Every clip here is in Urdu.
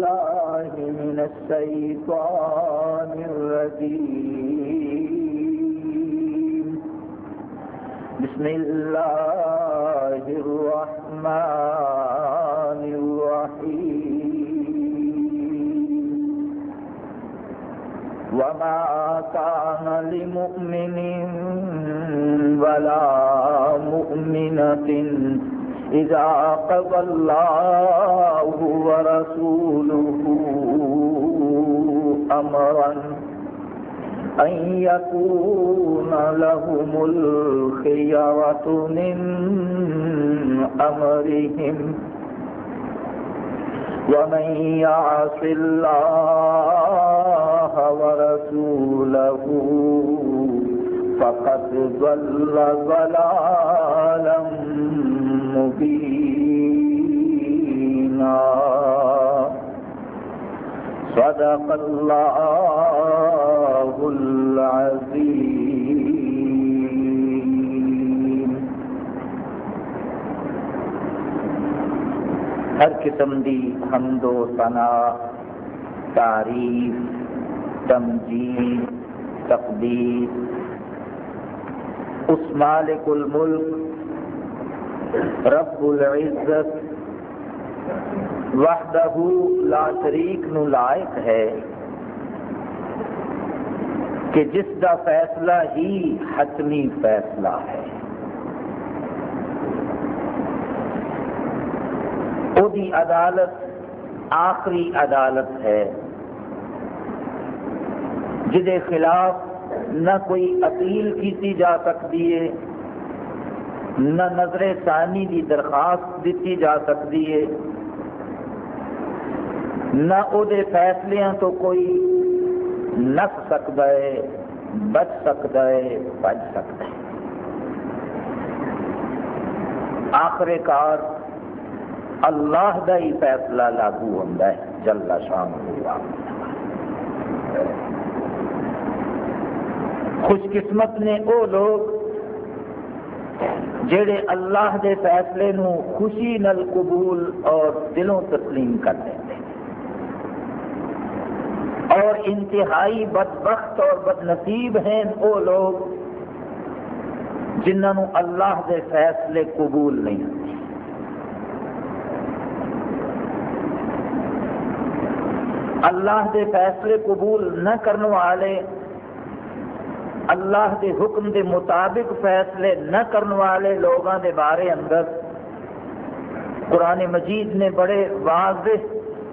بالله من الشيطان الرجيم. بسم الله الرحمن الرحيم. وما كان لمؤمن ولا مؤمنة إذا قضى الله ورسوله أمرا أن يكون لهم الخيرة من أمرهم. ومن يعص الله ورسوله فقد ضل ضلالا مبينا صدق الله العظيم. ہر قسم دی حمد و ثنا، تعریف، تمجید، تقدیر. اس مالک الملک رب العزت وحدہ لا شریک نو لائق ہے کہ جس دا فیصلہ ہی حتمی فیصلہ ہے۔ او دی عدالت آخری عدالت ہے جدے خلاف نہ کوئی اپیل کی جا سکتی ہے نہ نظر ثانی کی درخواست دیتی جا سکتی ہے۔ نہ وہ فیصلوں تو کوئی نس سکتا ہے، بچ سکتا ہے، بچ سکتا ہے۔ آخر کار اللہ کا ہی فیصلہ لاگو ہوتا ہے شام ہوا خوش قسمت نے وہ لوگ جڑے اللہ دے فیصلے نو خوشی نل قبول اور دلوں تسلیم کر دیں اور انتہائی بدبخت اور بد نصیب ہیں وہ لوگ جنہوں اللہ دے فیصلے قبول نہیں ہوتے۔ اللہ دے فیصلے قبول نہ کرنے والے اللہ دے حکم دے مطابق فیصلے نہ کرنے والے لوگوں دے بارے اندر قرآن مجید نے بڑے واضح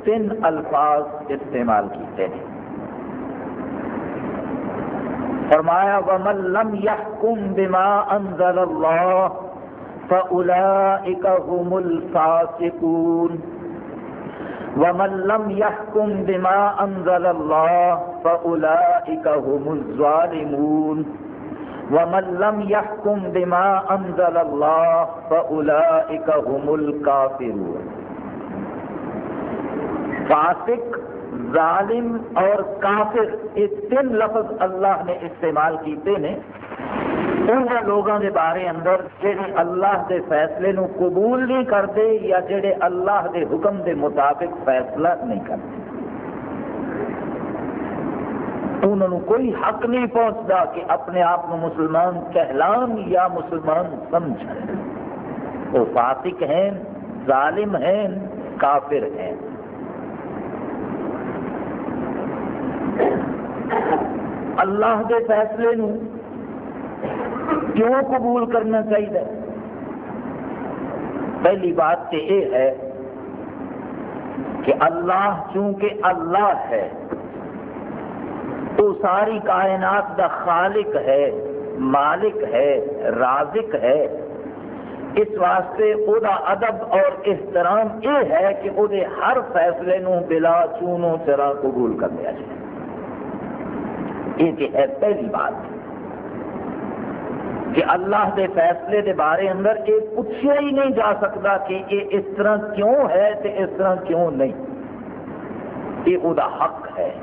تین الفاظ استعمال کیتے ہیں۔ فرمایا، وَمَن لَّمْ يَحْكُم بِمَا أَنزَلَ اللَّهُ فَأُولَئِكَ هُمُ الْفَاسِقُونَ۔ وَمَن لَّمْ يَحْكُم بِمَا أَنزَلَ اللَّهُ فَأُولَئِكَ هُمُ الظَّالِمُونَ. وَمَن لَّمْ يَحْكُم بِمَا أَنزَلَ اللَّهُ فَأُولَئِكَ هُمُ الْكَافِرُونَ. فاسق، ظالم اور کافر، یہ تین لفظ اللہ نے استعمال کیتے ہیں۔ ان لوگوں کے بارے اندر جہے اللہ کے فیصلے نو قبول نہیں کرتے یا جہے اللہ کے حکم کے مطابق فیصلہ نہیں کرتے۔ انہوں کوئی حق نہیں پہنچتا کہ اپنے آپ کو مسلمان کہلان یا مسلمان سمجھ وہ فاسق ہیں، ظالم ہیں، کافر ہیں۔ اللہ کے فیصلے نو کیوں قبول کرنا چاہیے؟ پہلی بات تو یہ ہے کہ اللہ چونکہ اللہ ہے وہ ساری کائنات دا خالق ہے، مالک ہے، رازق ہے۔ اس واسطے وہ ادب اور احترام یہ ہے کہ وہ ہر فیصلے نو بلا چونو چرا قبول کر لیا جائے یہ ہے پہلی بات۔ کہ اللہ دے فیصلے دے بارے اندر یہ پوچھا ہی نہیں جا سکتا کہ یہ اس طرح کیوں ہے تو اس طرح کیوں نہیں۔ یہ وہ حق ہے۔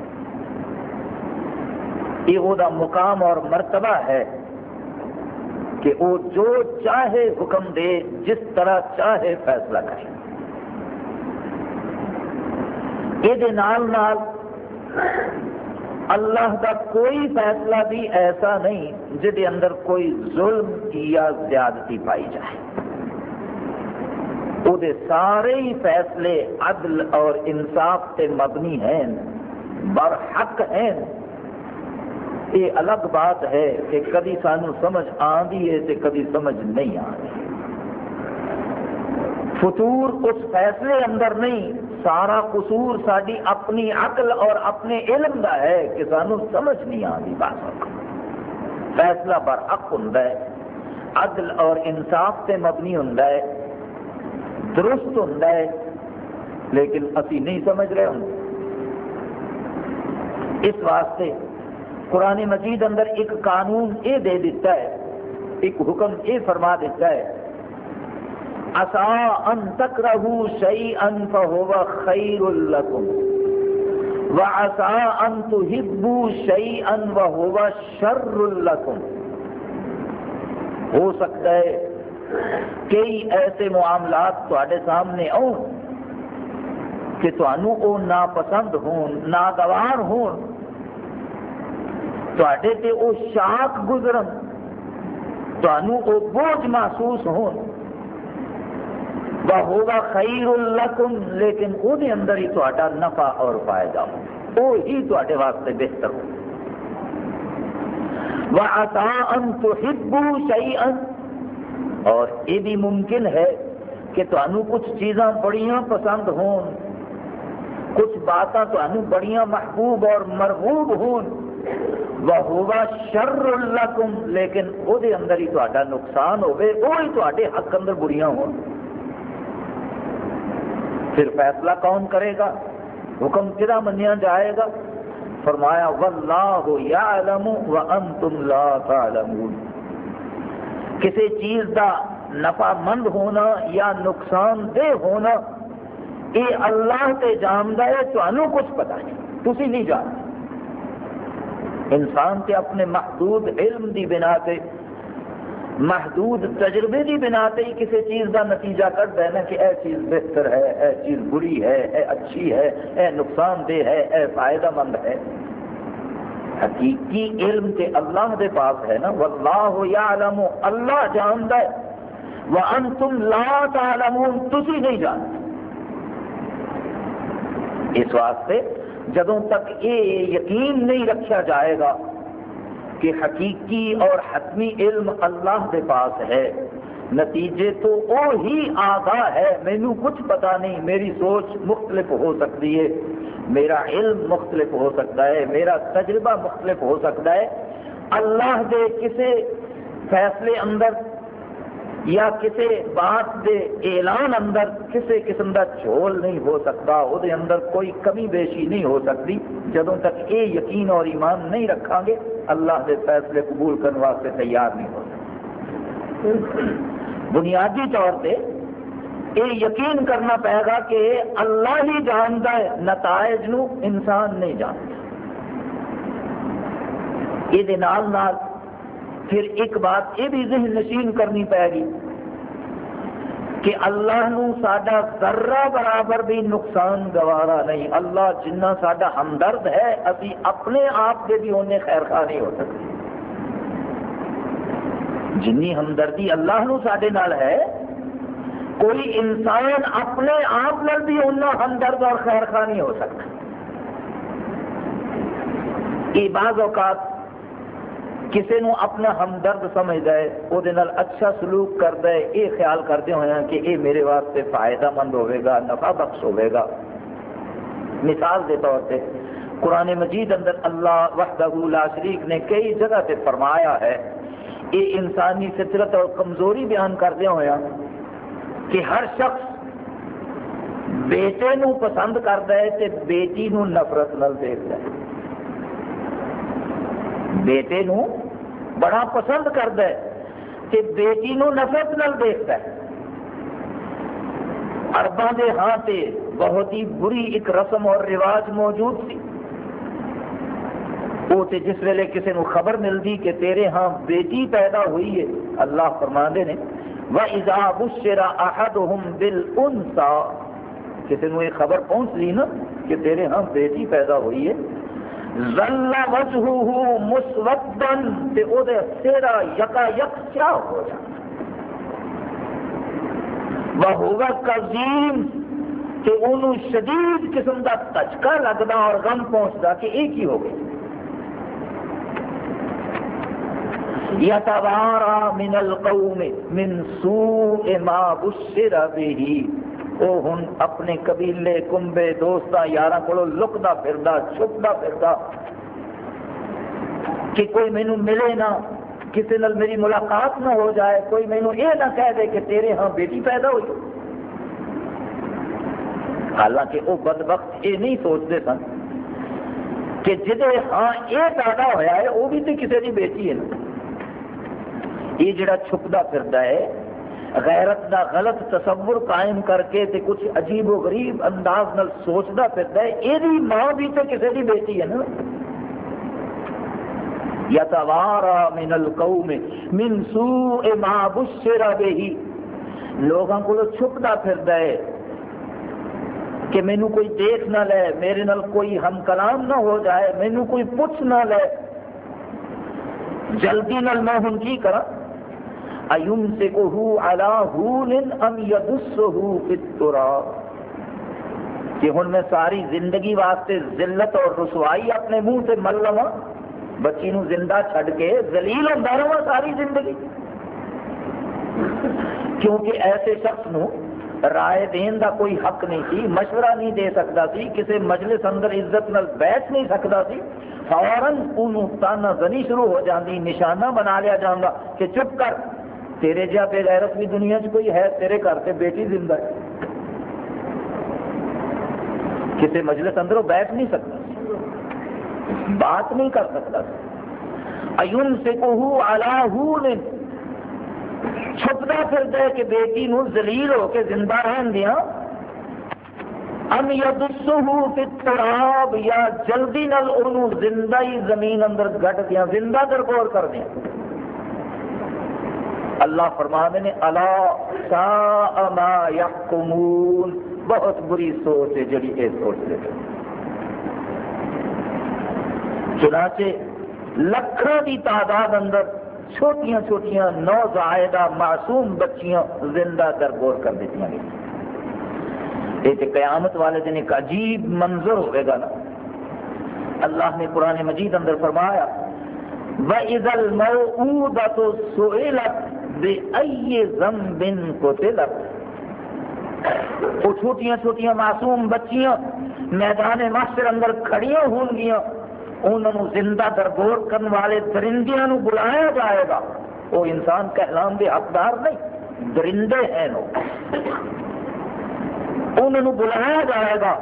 یہ وہ مقام اور مرتبہ ہے کہ وہ جو چاہے حکم دے، جس طرح چاہے فیصلہ کرے۔ یہ اللہ کا کوئی فیصلہ بھی ایسا نہیں جہد اندر کوئی ظلم یا زیادتی پائی جائے۔ وہ سارے ہی فیصلے عدل اور انصاف سے مبنی ہیں، برحق ہیں۔ یہ الگ بات ہے کہ کدی سانو سمجھ آدھی ہے تو کدی سمجھ نہیں آتی فطور اس فیصلے اندر نہیں سارا قصور ساری اپنی عقل اور اپنے علم دا ہے کہ سانو سمجھ نہیں آتی بات۔ فیصلہ برحق ہوں عدل اور انصاف سے مبنی ہوں درست ہوں لیکن اسی نہیں سمجھ رہے ہوں۔ اس واسطے قرآن مجید اندر ایک قانون یہ دے دیتا ہے، ایک حکم یہ فرما دیتا ہے اصا ان تک رہو شعی ان فہو خیر الکم و اصا ان تو ہبو شعی ان و شر الکم ہو سکتا ہے کئی ایسے معاملات تے سامنے آؤ کہ تمہوں وہ ناپسند ہون، ناگوار ہون. تے وہ شاک گزرن تمہوں وہ بوجھ محسوس ہون. ہوگا خیر الکم لیکن وہ اندر ہی تا نفع اور فائدہ ہو۔ وہ ہی تے واسطے بہتر ہو۔ وَعَسَىٰ أَن تُحِبُّوا شَيْئًا۔ اور یہ بھی ممکن ہے کہ تمہیں کچھ چیزاں بڑیاں پسند ہون۔ کچھ باتاں تمہیں بڑیاں محبوب اور مرغوب ہون۔ وَهُوَ شَرُّ لَكُمْ، لیکن وہ اندر ہی تا نقصان ہوئے وہی تے حق اندر بڑیاں ہون۔ پھر فیصلہ کون کرے گا؟ حکم کدا منیا جائے گا؟ فرمایا، واللہ یعلم وانتم لا تعلمون. کسی چیز دا نفع مند ہونا یا نقصان دہ ہونا یہ اللہ تے جانتا ہے تو کچھ پتا نہیں تھی نہیں جانتے۔ انسان تے اپنے محدود علم دی بنا سے محدود تجربے کی بنا ہی کسی چیز کا نتیجہ کرتا ہے نا کہ اے چیز بہتر ہے، اے چیز بری ہے، اے اچھی ہے، اے نقصان دہ ہے، اے فائدہ مند ہے۔ حقیقی علم تے اللہ دے پاس ہے نا۔ واللہ یعلم، اللہ جانتا ہے۔ وانتم لا تعلمون، تسی نہیں جانتے۔ اس واسطے جدوں تک یہ یقین نہیں رکھا جائے گا کہ حقیقی اور حتمی علم اللہ کے پاس ہے۔ نتیجے تو وہی آگاہ ہے، مینو کچھ پتا نہیں، میری سوچ مختلف ہو سکتی ہے۔ میرا علم مختلف ہو سکتا ہے، میرا تجربہ مختلف ہو سکتا ہے۔ اللہ دے کسے فیصلے اندر یا کسی بات دے اعلان اندر کسی قسم کا جھول نہیں ہو سکتا وہ اندر کوئی کمی بیشی نہیں ہو سکتی۔ جدوں تک یہ یقین اور ایمان نہیں رکھا گے، اللہ کے فیصلے قبول کرنے واسطے تیار نہیں ہو سکتے بنیادی طور پہ یہ یقین کرنا پائے گا کہ اللہ ہی جانتا ہے، نتائج نو انسان نہیں جانتا۔ یہ پھر ایک بات یہ بھی ذہن نشین کرنی پائے گی کہ اللہ نو ساڈا ذرہ برابر بھی نقصان گوارا نہیں۔ اللہ جنہ ساڈا ہمدرد ہے ابھی اپنے آپ کے بھی انہیں خیر خواہ نہیں ہو سکتے۔ جنی ہمدردی اللہ نو ساڈے نال ہے، کوئی انسان اپنے آپ نال بھی انہیں ہمدرد اور خیر خواہ نہیں ہو سکتا۔ یہ بعض اوقات کسی نو اپنا ہمدرد سمجھتا ہے وہ اچھا سلوک کرتا ہے یہ خیال کرتے ہوئے کہ یہ میرے واسطے فائدہ مند ہوئے گا، نفع بخش ہوئے گا۔ مثال کے طور پہ قرآن مجید اندر اللہ وحدہ لا شریک نے کئی جگہ سے فرمایا ہے یہ انسانی فطرت اور کمزوری بیان کردیا ہوا کہ ہر شخص بیٹے نو پسند کرتا ہے تے بیٹی نو نفرت نل دیکھتا ہے بیٹے نو بڑا پسند کرتا ہے کہ بیٹی نو نفرت نل دیکھتا ہے۔ ارباں دے ہاں تے بہت ہی بری ایک رسم اور رواج موجود تھی وہ تے جس ویلے کسی نو خبر ملتی کہ تیرے ہاں بیٹی پیدا ہوئی ہے، اللہ فرماندے نے، وَإِذَا بُشِّرَ أَحَدُهُمْ بِالْأُنْسَى کسی نو یہ خبر پہنچ لی نا کہ تیرے ہاں بیٹی پیدا ہوئی ہے ذلہ وجہہ مسودن تے او دے سیرا یکا یک کیا ہو جاتا وہ قزیم کہ انہوں شدید قسم کا تچکا لگتا اور غم پہنچتا کہ ایک ہی ہو گئی یتوارا من القوم من سوء ما بشر به وہ ہوں اپنے قبیلے کمبے دوست یار کو لکتا پھردا چھپتا پھردا کہ کوئی مینو ملے نہ، کسی نال میری ملاقات نہ ہو جائے، کوئی مینو یہ نہ کہہ دے کہ تیرے ہاں بیٹی پیدا ہوئی۔ حالانکہ وہ بد وقت یہ نہیں سوچتے سن کہ جہے ہاں یہ پیدا ہوا ہے وہ بھی تو کسی کی بیٹی ہے نا۔ یہ جڑا چھپتا پھردا ہے غیرت دا غلط تصور قائم کر کے تے کچھ عجیب و غریب انداز نال سوچتا پھردا ہے، یہ ماں بھی تو کسی کی بیٹی ہے نا۔ یتوارا من القوم من سوء ما بشر به۔ لوگوں کو چھپتا پھردا ہے کہ مینو کوئی دیکھ نہ لے، میرے نال کوئی ہم کلام نہ ہو جائے مینو کوئی پوچھ نہ لے۔ جلدی نال میں ہوں کی کرا ایم سے کو کہ ہن میں ساری زندگی واسطے ذلت اور رسوائی اپنے منہ سے مل لواں، بچی نو زندہ چھڈ کے ذلیل ہوندا رہا ساری زندگی۔ کیونکہ ایسے شخص نو رائے دین دا کوئی حق نہیں سی، مشورہ نہیں دے سکتا سی کسی مجلس اندر عزت نال بیٹھ نہیں سکتا سی۔ فوراً انہوں تانا زنی شروع ہو جاندی، نشانہ بنا لیا جاندہ کہ چپ کر تیرے جا بے غیرت بھی دنیا چ کوئی ہے، تیرے گھر سے بیٹی زندہ ہے۔ کسی مجلس اندر وہ بیٹھ نہیں سکتا، بات نہیں کر سکتا۔ ایون سے کوہو الاہو چھپتا پھرتا ہے کہ بیٹی نو ذلیل ہو کے زندہ رہن دیا۔ ام یدسہ فی التراب، یا جلدی نال انہوں زندہ ہی زمین اندر گٹ دیا، زندہ درگور کر دیا۔ اللہ فرمانے نے اللہ سا ما یحکمون. بہت بری سوچ ہے جڑی یہ سوچ دے چنانچہ لکھوں کی تعداد اندر چھوٹیاں چھوٹیاں نوزائیدہ معصوم بچیاں زندہ درگور کر دیتی گئی یہ قیامت والے دن ایک عجیب منظر ہوئے گا نا۔ اللہ نے قرآن مجید اندر فرمایا، وَإِذَا الْمَوْعُودَةُ سُئِلَتْ بِأَيِّ ذَنْبٍ قُتِلَتْ. وہ چھوٹیاں چھوٹیاں معصوم بچیاں میدان معاشر اندر کھڑیاں ہوں گیاں، انہوں زندہ درگور کرنے والے درندیاں نو بلایا جائے گا۔ وہ انسان کہلام دے حقدار نہیں، درندے ہیں نو انہوں بلایا جائے گا،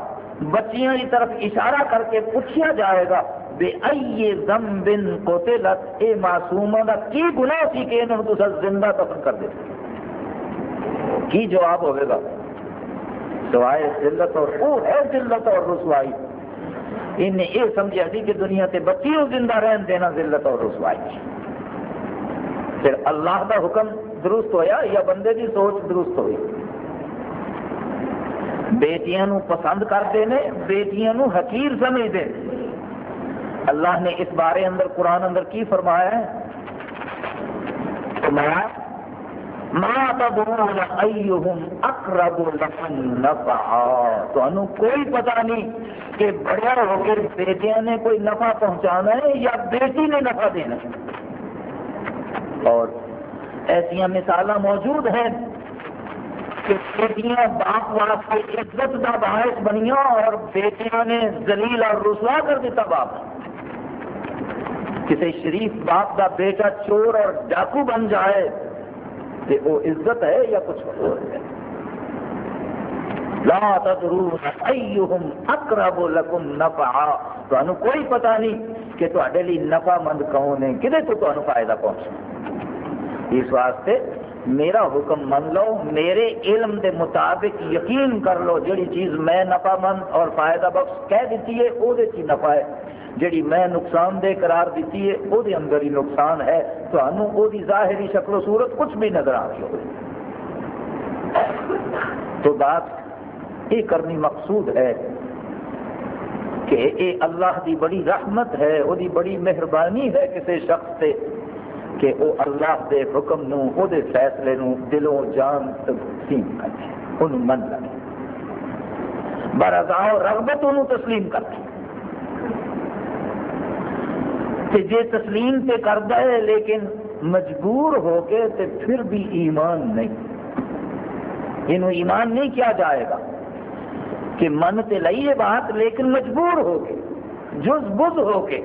بچیاں کی طرف اشارہ کر کے پوچھا جائے گا بے ائی ذنب قتلت؟ اے معصومہ دا کی گناہ سی کہ انہوں تو زندہ دفن کر دے کی جواب ہوئے گا؟ سوائے ذلت اور وہ ہے ذلت اور رسوائی۔ انہیں یہ سمجھا سی کہ دنیا تے بچیوں زندہ رہن دینا ذلت اور رسوائی۔ پھر اللہ دا حکم درست ہویا یا بندے کی سوچ درست ہوئی؟ بیٹیاں نو پسند کرتے ہیں بیٹیاں نو حقیر سمجھتے ہیں اللہ نے اس بارے اندر قرآن اندر کی فرمایا ہے؟ فرمایا، ما تدرون ایہم اقرب نفعا؟ تو کوئی پتہ نہیں کہ بڑا ہو کے بیٹیاں نے کوئی نفع پہنچانا ہے یا بیٹی نے نفع دینا ہے؟ اور ایسا مثال موجود ہیں کہ بیٹیاں باپ واسطے عزت کا باعث بنیا اور بیٹیاں نے زلیل اور رسوا کر دیتا باپ۔ کسی شریف باپ کا بیٹا چور اور ڈاکو بن جائے کہ وہ عزت ہے یا کچھ اور ہے؟ لا تدرون ایہم اقرب لکم نفعا۔ تو کوئی پتہ نہیں کہ تے لیے نفع مند کون ہے کدے تو تمہیں فائدہ پہنچ اس واسطے میرا حکم من لو، میرے علم دے مطابق یقین کر لو جڑی چیز میں نفع مند اور فائدہ بخش کہہ دیتی ہے وہ نفع ہے۔ جڑی میں نقصان دہ قرار دیتی ہے وہ اندر ہی نقصان ہے۔ تو ظاہری شکل و صورت کچھ بھی نظر آ رہی ہو تو بات یہ کرنی مقصود ہے کہ اے اللہ دی بڑی رحمت ہے وہ بڑی مہربانی ہے کسی شخص سے کہ وہ اللہ دے حکم نو، او دے فیصلے نو دلوں جان تقسیم کرے انہوں من لگے۔ برضا رغبت انہوں تسلیم کرتے کہ جے تسلیم تے کرتا ہے، لیکن مجبور ہو کے تے پھر بھی ایمان نہیں۔ یہ ایمان نہیں کیا جائے گا کہ من تے لئیے بات، لیکن مجبور ہو کے، جز بز ہو کے۔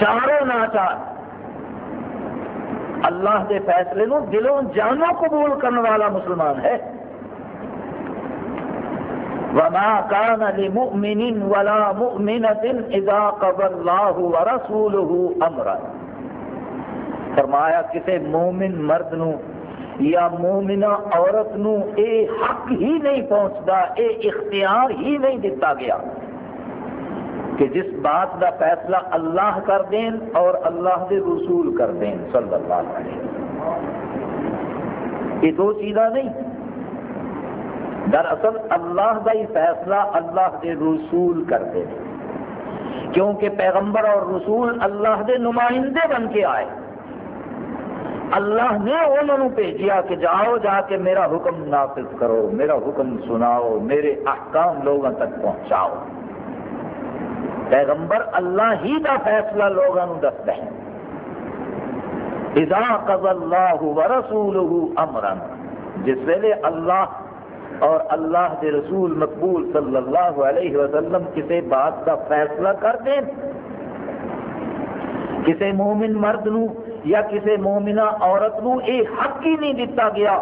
چاروں ناچار۔ اللہ کے فیصلے نو دلوں جانوں قبول کرنے والا مسلمان ہے۔ وما كان لمؤمن ولا مؤمنة اذا قضى الله ورسوله امرا فرمایا کسی مومن مرد نو یا مومنہ عورت نو اے حق ہی نہیں پہنچتا، اے اختیار ہی نہیں دیتا گیا کہ جس بات کا فیصلہ اللہ کر دیں اور اللہ دے رسول کر دیں صلی اللہ علیہ وسلم۔ یہ دو چیزاں نہیں دراصل اللہ کا ہی فیصلہ اللہ دے رسول کرتے کیونکہ پیغمبر اور رسول اللہ دے نمائندے بن کے آئے۔ اللہ نے انہوں بھیجیا کہ جاؤ جا کے میرا حکم نافذ کرو، میرا حکم سناؤ، میرے احکام لوگوں تک پہنچاؤ۔ پیغمبر اللہ ہی کا فیصلہ لوگوں دستا ہے اذا قضى الله ورسوله امرا، جس ویلے اللہ اور اللہ کے رسول مقبول صلی اللہ علیہ وسلم کسی بات کا فیصلہ کر دیں کسی مومن مرد نو یا کسی مومنہ عورت نو اے حق ہی نہیں دیتا گیا۔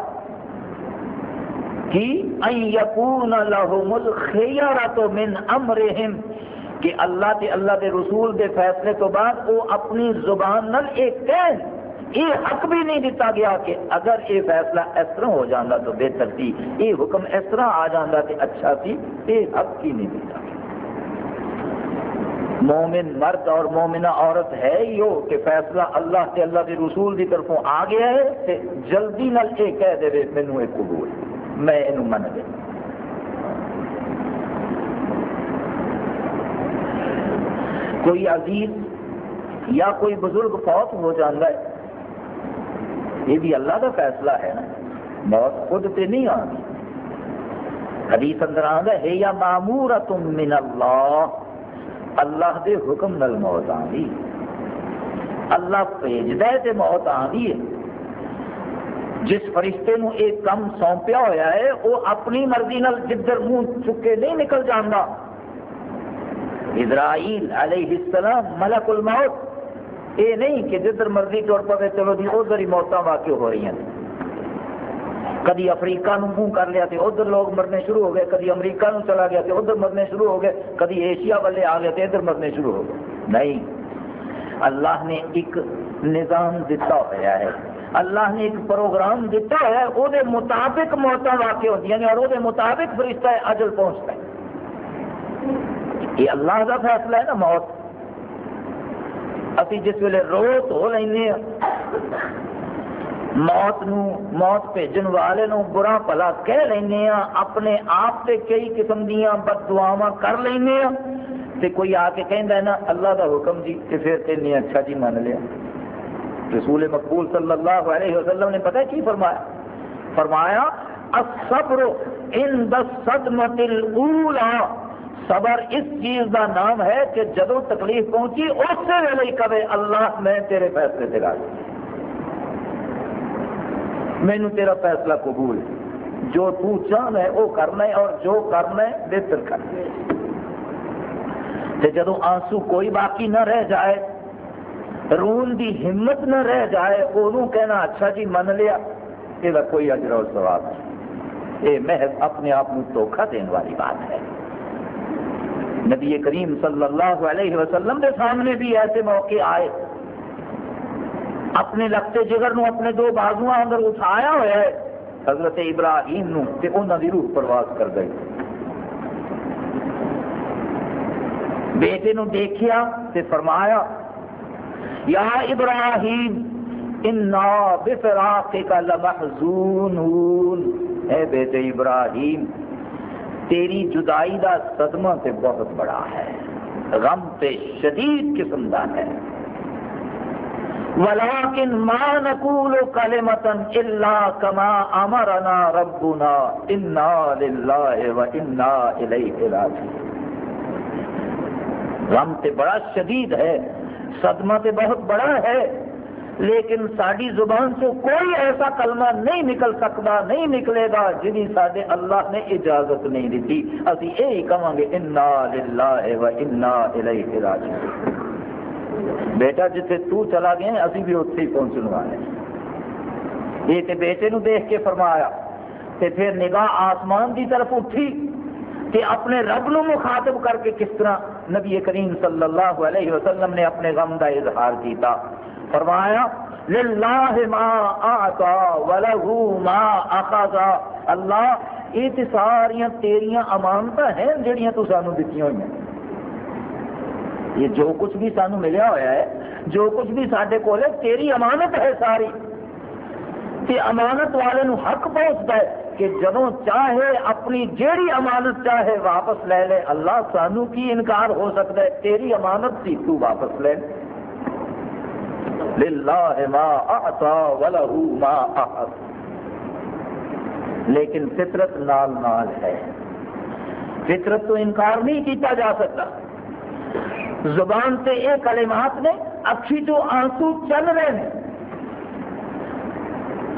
کہ ان یکون لهم الخیارت من امرهم کہ اللہ تے اللہ دے رسول دے فیصلے تو بعد وہ اپنی زبان نل ایک کہن۔ یہ حق بھی نہیں دیتا گیا کہ اگر یہ فیصلہ اس طرح ہو جانا تو بہتر تھی۔ یہ حکم اس طرح آ جانا تو اچھا سی یہ حق ہی نہیں دیتا گیا مومن مرد اور مومنہ عورت ہے ہی کہ فیصلہ اللہ کے اللہ کے رسول کی طرفوں آ گیا ہے کہ جلدی نل یہ کہہ دے مینو یہ قبول۔ میں یہ من دے کوئی عزیز یا کوئی بزرگ فوت ہو جاتا ہے یہ بھی اللہ کا فیصلہ ہے نا۔ موت خود تے نہیں آنی۔ حدیث اندر آتا ہے یا معمورت من اللہ؟ اللہ دے حکم نل موت آنی۔ اللہ بھیجتا ہے تے موت آنی ہے۔ جس فرشتے نو ایک کم سونپیا ہوا ہے وہ اپنی مرضی نال جدھر منہ چکے نہیں نکل جانا اسرائیل علیہ السلام ملک الموت۔ یہ نہیں کہ جدھر مرضی طور پر چلو جی ادھر ہی موتاں واقع ہو رہی ہیں۔ کدی افریقہ نو منہ کر لیا تو ادھر لوگ مرنے شروع ہو گئے، کدی امریکہ نو چلا گیا تو ادھر مرنے شروع ہو گئے، کدی ایشیا والے آ گئے تو ادھر مرنے شروع ہو گئے۔ نہیں، اللہ نے ایک نظام دیتا ہوا ہے۔ اللہ نے ایک پروگرام دیتا ہے وہ مطابق موتاں واقع ہوتی ہیں اور وہ مطابق فرشتہ اجل پہنچتا ہے۔ یہ اللہ کا فیصلہ ہے نا موت۔ ابھی جس ویلے رو تو لینے موت نو، موت بھیجن والے نو برا پلا کہہ لینے ہاں اپنے آپ سے کئی قسم دیا بد دعوا کر لینے ہاں تے کوئی آ کے کہہ ہے نا، اللہ کا حکم جی تے پھر تین اچھا جی من لیا۔ رسول مقبول صلی اللہ علیہ وسلم نے پتہ کی فرمایا؟ فرمایا، الصبر ان صدمت الاولى صبر اس چیز کا نام ہے کہ جدو تکلیف پہنچی اسی ویلے کبھی اللہ، میں تیرے فیصلے سے راضی مینو تیرا فیصلہ قبول جو تو چاہنا ہے، وہ کرنا ہے، اور جو کرنا ہے، بہتر کرنا ہے۔ جدو آنسو کوئی باقی نہ رہ جائے، رون دی ہمت نہ رہ جائے وہ کہنا اچھا جی من لیا۔ یہ کوئی اجر سواب نہیں۔ یہ محض اپنے آپ کو دھوکھا دینے والی بات ہے۔ نبی کریم صلی اللہ علیہ وسلم کے سامنے بھی ایسے موقع آئے۔ اپنے لگتے جگر نو اپنے دو بازو اندر اٹھایا ہوا ہے۔ حضرت ابراہیم نو تے انہوں دی روح پرواز کر گئی بیٹے نو دیکھیا تے فرمایا، یا ابراہیم، انا بفراقک لمحزونون۔ اے بیٹے ابراہیم تیری جدائی دا صدمہ تے بہت بڑا ہے۔ غم تے شدید قسم دا ہے۔ ولكن ما نقول كلمة إلا كما أمرنا ربنا إنا لله وإنا إليه راجعون۔ غم تے بڑا شدید ہے، صدمہ تے بہت بڑا ہے۔ لیکن ساری زبان سے کوئی ایسا کلمہ نہیں نکل سکتا نہیں نکلے گا جی سارے اللہ نے اجازت نہیں دیتی۔ ابھی یہی کہاں گے، انا للہ و انا الیہ راجعون۔ بیٹا، جتھے تو چلا گیا ابھی بھی اتنے ہی پہنچنے والے یہ تے بیٹے نو دیکھ کے فرمایا، تے پھر نگاہ آسمان کی طرف اٹھی کہ اپنے رب نو مخاطب کر کے کس طرح نبی کریم صلی اللہ علیہ وسلم نے اپنے غم کا اظہار کیتا۔ فرمایا للہ ما آتا ولہو ما اخذا اللہ، یہ تے ساریاں تیریاں امانت ہیں جڑیاں تو سانو دتی ہوئی ہیں۔ یہ جو کچھ بھی سانو ملیا ہوا ہے، جو کچھ بھی سارے کول ہے، تیری امانت ہے ساری۔ تے امانت والے نو حق پہنچتا ہے کہ جدو چاہے، اپنی جیڑی امانت چاہے، واپس لے لے۔ اللہ سانو کی انکار ہو سکتا ہے، تیری امانت تھی تو واپس لے لے۔ للہ ما اعطا ولہو ما احد لیکن فطرت نال نال ہے۔ فطرت تو انکار نہیں کیتا جا سکتا۔ زبان سے یہ کلمات نے اکھی تو آنسو چل رہے ہیں۔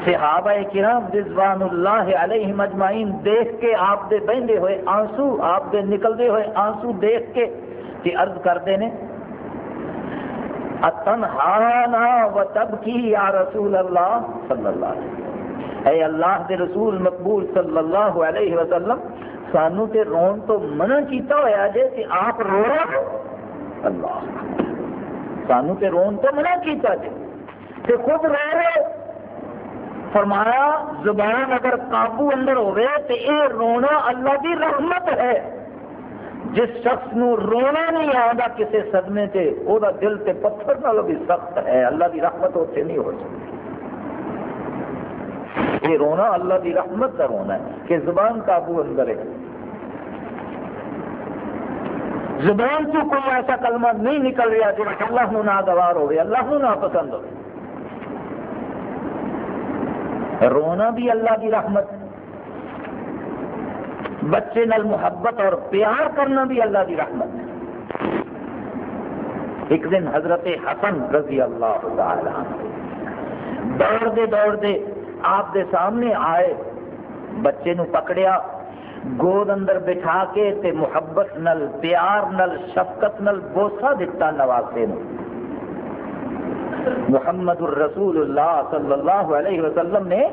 صحابہ کرام رضوان اللہ علیہ مجمعین دیکھ کے آپ دے بہندے ہوئے آنسو، آپ دے نکلتے ہوئے آنسو دیکھ کے کہ عرض کرتے ہیں اتنہانا و تبکی یا رسول اللہ صلی اللہ علیہ وسلم۔ اے اللہ دے رسول مقبول صلی اللہ علیہ وسلم، سانو تے رون تو منع کیتا ہوا جے کہ آپ رو رہا اللہ۔ سانو تے رون تو منع کیتا جے۔ تے خود رو رہے فرمایا، زبان اگر قابو اندر ہوئے تے اے رونا اللہ دی رحمت ہے۔ جس شخص نو رونا نہیں آتا کسی صدمے سے وہ دل سے پتھر نالوں بھی سخت ہے۔ اللہ کی رحمت اتنے نہیں ہو سکتی۔ یہ رونا اللہ کی رحمت کا رونا ہے کہ زبان قابو اندر ہے۔ زبان تو کوئی ایسا کلمہ نہیں نکل رہا جو اللہ نو ناگوار ہوئے، اللہ نو ناپسند ہوئے۔ رونا بھی اللہ کی رحمت ہے بچے نال محبت اور پیار کرنا بھی اللہ کی رحمت ہے۔ ایک دن حضرت حسن رضی اللہ تعالی دوڑتے دوڑتے آپ دے سامنے آئے، بچے نو پکڑیا، گود اندر بٹھا کے تے محبت نل، پیار نل، شفقت نل بوسا دتا نواسے نو۔ محمد الرسول اللہ صلی اللہ علیہ وسلم نے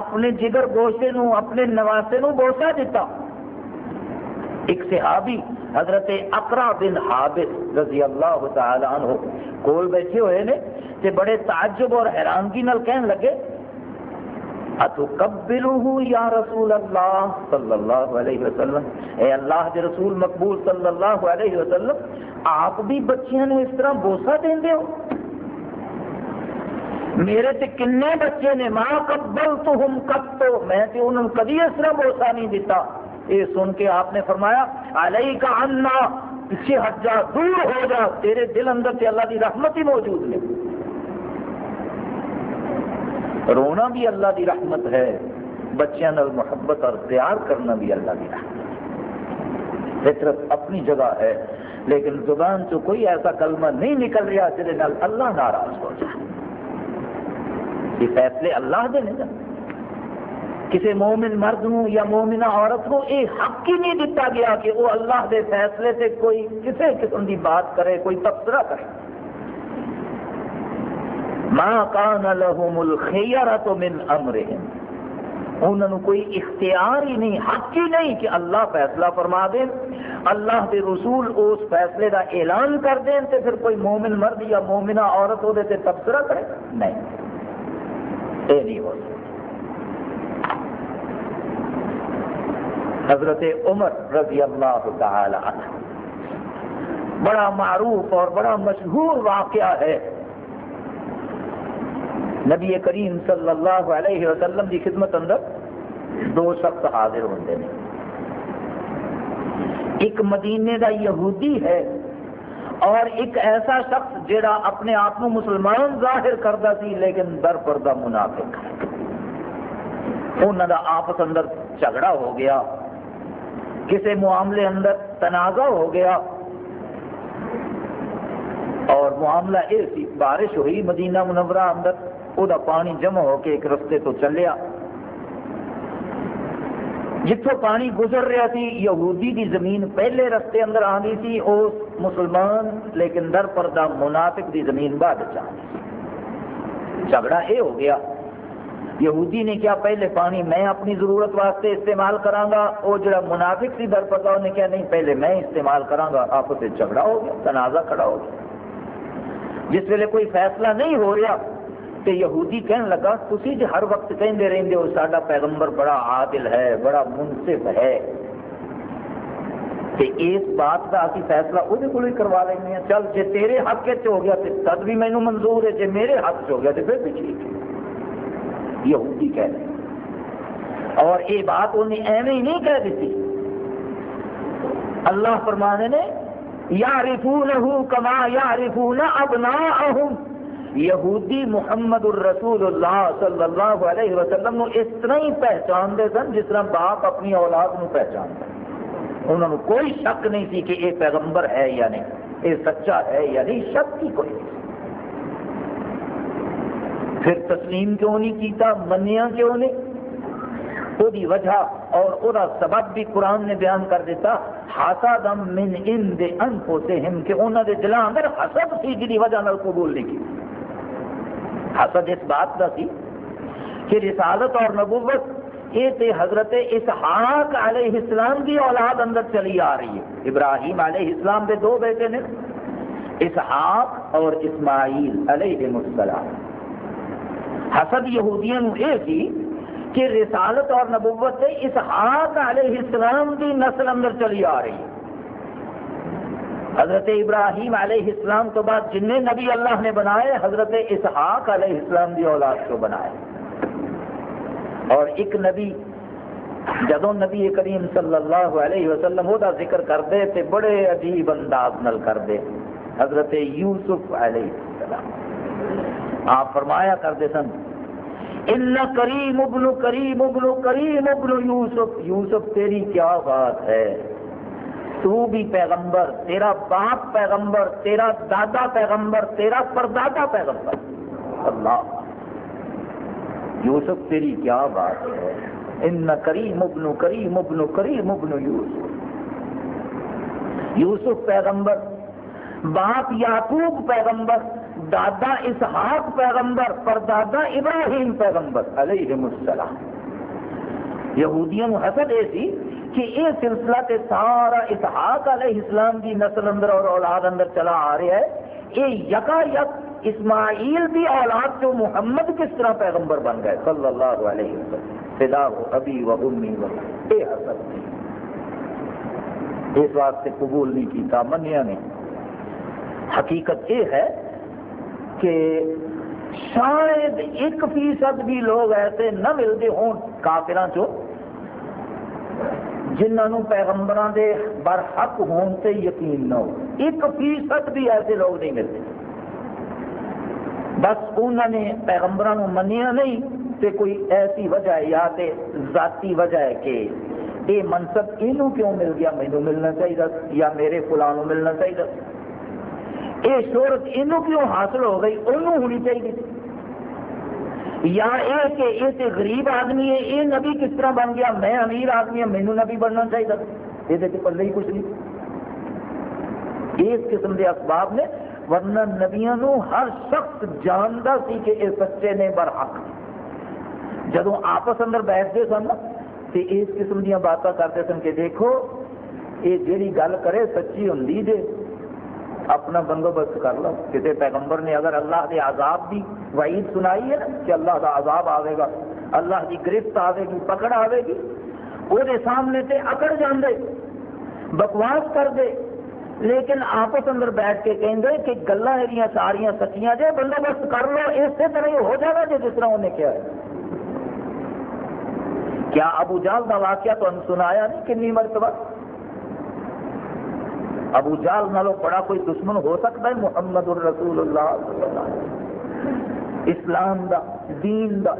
اپنے جگر گوشے نو، اپنے نواسے نو بوسا دیتا۔ ایک صحابی حضرت اقرا بن حابس رضی اللہ تعالی عنہ کول بیٹھے ہوئے نے، تے بڑے تعجب اور حیرانگی نال کہن لگے، اتقبلوه یا رسول اللہ صلی اللہ علیہ وسلم؟ اے اللہ کے رسول مقبول صلی اللہ علیہ وسلم، آپ بھی بچیاں نو اس طرح بوسا دیندے ہو۔ میرے تے کنے بچے نے ماں قبل تو ہم کب تو میں تے انہوں کبھی اس طرح بوسا نہیں دیتا۔ یہ سن کے آپ نے فرمایا علیہ کا انا پیچھے ہٹ جا دور ہو جا، تیرے دل اندر تے اللہ کی رحمت ہی موجود ہے۔ رونا بھی اللہ کی رحمت ہے، بچیاں نال محبت اور پیار کرنا بھی اللہ کی رحمت فطرت اپنی جگہ ہے، لیکن زبان سے کوئی ایسا کلمہ نہیں نکل رہا جہد اللہ ناراض ہو جائے۔ یہ فیصلے اللہ دے نہیں کسی مومن مرد نو یا مومنہ عورت کو یہ حق ہی نہیں دیتا گیا کہ وہ اللہ دے فیصلے سے کوئی کسی قسم کی بات کرے، کوئی تبصرہ کرے۔ ماں کان لهم الخیرۃ من امرهم انہوں نے کوئی اختیار ہی نہیں، حق ہی نہیں کہ اللہ فیصلہ فرما دیں اللہ کے رسول اس فیصلے کا اعلان کر دیں تو پھر کوئی مومن مرد یا مومنہ عورت وہ تبصرہ کرے۔ نہیں۔ یہ نہیں ہو حضرت عمر رضی اللہ تعالی عنہ۔ بڑا معروف اور بڑا مشہور واقعہ ہے۔ نبی کریم صلی اللہ علیہ وسلم کی خدمت اندر دو شخص حاضر ہوتے ہیں ایک مدینے دا یہودی ہے۔ اور ایک ایسا شخص جڑا اپنے آپ کو مسلمان ظاہر کرتا سی، لیکن در پردہ منافق انہوں دا آپس اندر جھگڑا ہو گیا کسی معاملے اندر تنازع ہو گیا۔ اور معاملہ یہ سی، بارش ہوئی مدینہ منورہ اندر وہ پانی جمع ہو کے ایک رستے تو چلیا۔ جتوں پانی گزر رہا سی یہودی دی زمین پہلے رستے اندر آنی سی اس مسلمان لیکن در پردہ منافق دی زمین بعد چاہیے جھگڑا یہ ہو گیا۔ یہودی نے کیا پہلے پانی میں اپنی ضرورت واسطے استعمال گا وہ جڑا منافق سی در پردہ انہیں کیا نہیں، پہلے میں استعمال گا آپس سے جھگڑا ہو گیا تنازع کھڑا ہو گیا۔ جس ویلے کوئی فیصلہ نہیں ہو رہا تو یہودی کہنے لگا تھی جو ہر وقت کہتے رہتے ہو سارا پیغمبر بڑا عادل ہے، بڑا منصف ہے۔ کہ اس بات کا اسی فیصلہ وہ ہی کروا لیں ہاں۔ گے چل جی تیرے حق چ ہو گیا تو تد بھی مینو منظور ہے جی میرے حق چ ہو گیا تو پھر بھی ٹھیک ہے یہودی کہہ رہے اور یہ بات انہیں ایویں ہی نہیں کہہ دیتی۔ اللہ فرمانے نے یعرفونہ کما یعرفون ابناءہم۔ یہودی محمد الرسول اللہ صلی اللہ علیہ وسلم اس طرح ہی پہچان دے سن جس طرح باپ اپنی اولاد نو پہچان انہوں نے کوئی شک نہیں سی کہ یہ پیغمبر ہے یا نہیں۔ یہ سچا ہے یا نہیں، شک کی کوئی نہیں۔ پھر تسلیم کیوں نہیں کیتا؟ منیا کیوں نہیں؟ وہ وجہ اور وہ سبب بھی قرآن نے بیان کر دیتا ہاسا دم من ان دے ان ہوتے ہم کہ انہوں دے دلان اندر حسد سی جی وجہ نال قبول نہیں کی حسد اس بات کا سی کہ رسالت اور نبوت یہ تے حضرت اسحاق علیہ السلام کی اولاد اندر چلی آ رہی ہے۔ ابراہیم علیہ السلام دے دو بیٹے نے، اسحاق اور اسماعیل علیہ السلام۔ حسد یہودیاں یہ سی کہ رسالت اور نبوت سے اسحاق علیہ السلام کی نسل اندر چلی آ رہی ہے۔ حضرت ابراہیم علیہ السلام تو بعد جن نبی اللہ نے بنائے، حضرت اسحاق علیہ السلام کی اولاد کو بنائے۔ اور ایک نبی جدو نبی کریم صلی اللہ علیہ وسلم وہ ذکر کرتے تھے بڑے عجیب انداز نل کرتے حضرت یوسف علیہ السلام۔ آپ فرمایا کرتے سن کریم ابن کریم ابن کریم ابن یوسف یوسف تیری کیا بات ہے؟ تو بھی پیغمبر، تیرا باپ پیغمبر، تیرا دادا پیغمبر، تیرا پردادا پیغمبر۔ اللہ۔ یوسف، تیری کیا بات ہے؟ ان کریم ابن کریم ابن کریم ابن یوسف۔ یوسف پیغمبر، باپ یعقوب پیغمبر، دادا اسحاق پیغمبر پر دادا ابراہیم پیغمبر علیہ السلام۔ یہودیاں حسد یہ سی کہ یہ سلسلہ تے سارا اسحاق علیہ السلام کی نسل اندر اور اولاد اندر چلا آ رہا ہے۔ یہ یکا یک اسماعیل کی اولاد جو محمد کس طرح پیغمبر بن گئے؟ صلی اللہ علیہ وسلم۔ فدا ہو ابھی و امی و اے حسد اس واسطے قبول نہیں کیتا، منیا نہیں۔ حقیقت یہ ہے کہ شاید ایک فیصد بھی لوگ ایسے نہ ملتے ہون کافر چو جنہوں پیغمبر دے برحق ہون سے یقین نہ ہو۔ ایک فیصد بھی ایسے لوگ نہیں ملتے۔ بس انہوں نے پیغمبر منیا نہیں تے کوئی ایسی وجہ ہے یا تے ذاتی وجہ ہے کہ یہ منصب یہ کیوں مل گیا؟ مینو ملنا چاہیے یا میرے فلانوں ملنا چاہیے یہ شہرت یہ کیوں حاصل ہو گئی؟ انہوں ہونی چاہیے یا یہ کہ یہ تو غریب آدمی ہے یہ نبی کس طرح بن گیا؟ میں امیر آدمی ہوں مینو نبی بننا چاہیے۔ یہ پلے ہی کچھ نہیں۔ اس قسم کے اسباب نے، ورنہ نبیا ہر شخص جانتا سی کہ یہ سچے نے برحق۔ جدو آپس اندر بیٹھتے سن تو اس قسم دیا باتیں کرتے سن کہ دیکھو یہ جیڑی گل کرے، سچی ہوں جی اپنا بندوبست کر لو۔ کسی پیغمبر نے اگر اللہ کے عذاب کی وعید سنائی ہے نا کہ اللہ کا عذاب آئے گا، اللہ کی گرفت آئے گی، پکڑ آئے گی، وہ سامنے سے اکڑ جاندے، بکواس کر دے لیکن آپس اندر بیٹھ کے کہیں کہ گلا یہ ساریا سچیاں جی بندوبست کر لو، اسی طرح ہی ہو جائے گا جی جس طرح انہیں کیا ہے کیا ابو جال کا واقعہ تو سنایا نہیں کنی مرتبہ؟ ابو جال نالو بڑا کوئی دشمن ہو سکتا ہے محمد الرسول اللہ صلی اللہ علیہ وسلم؟ اسلام دا، دین دا،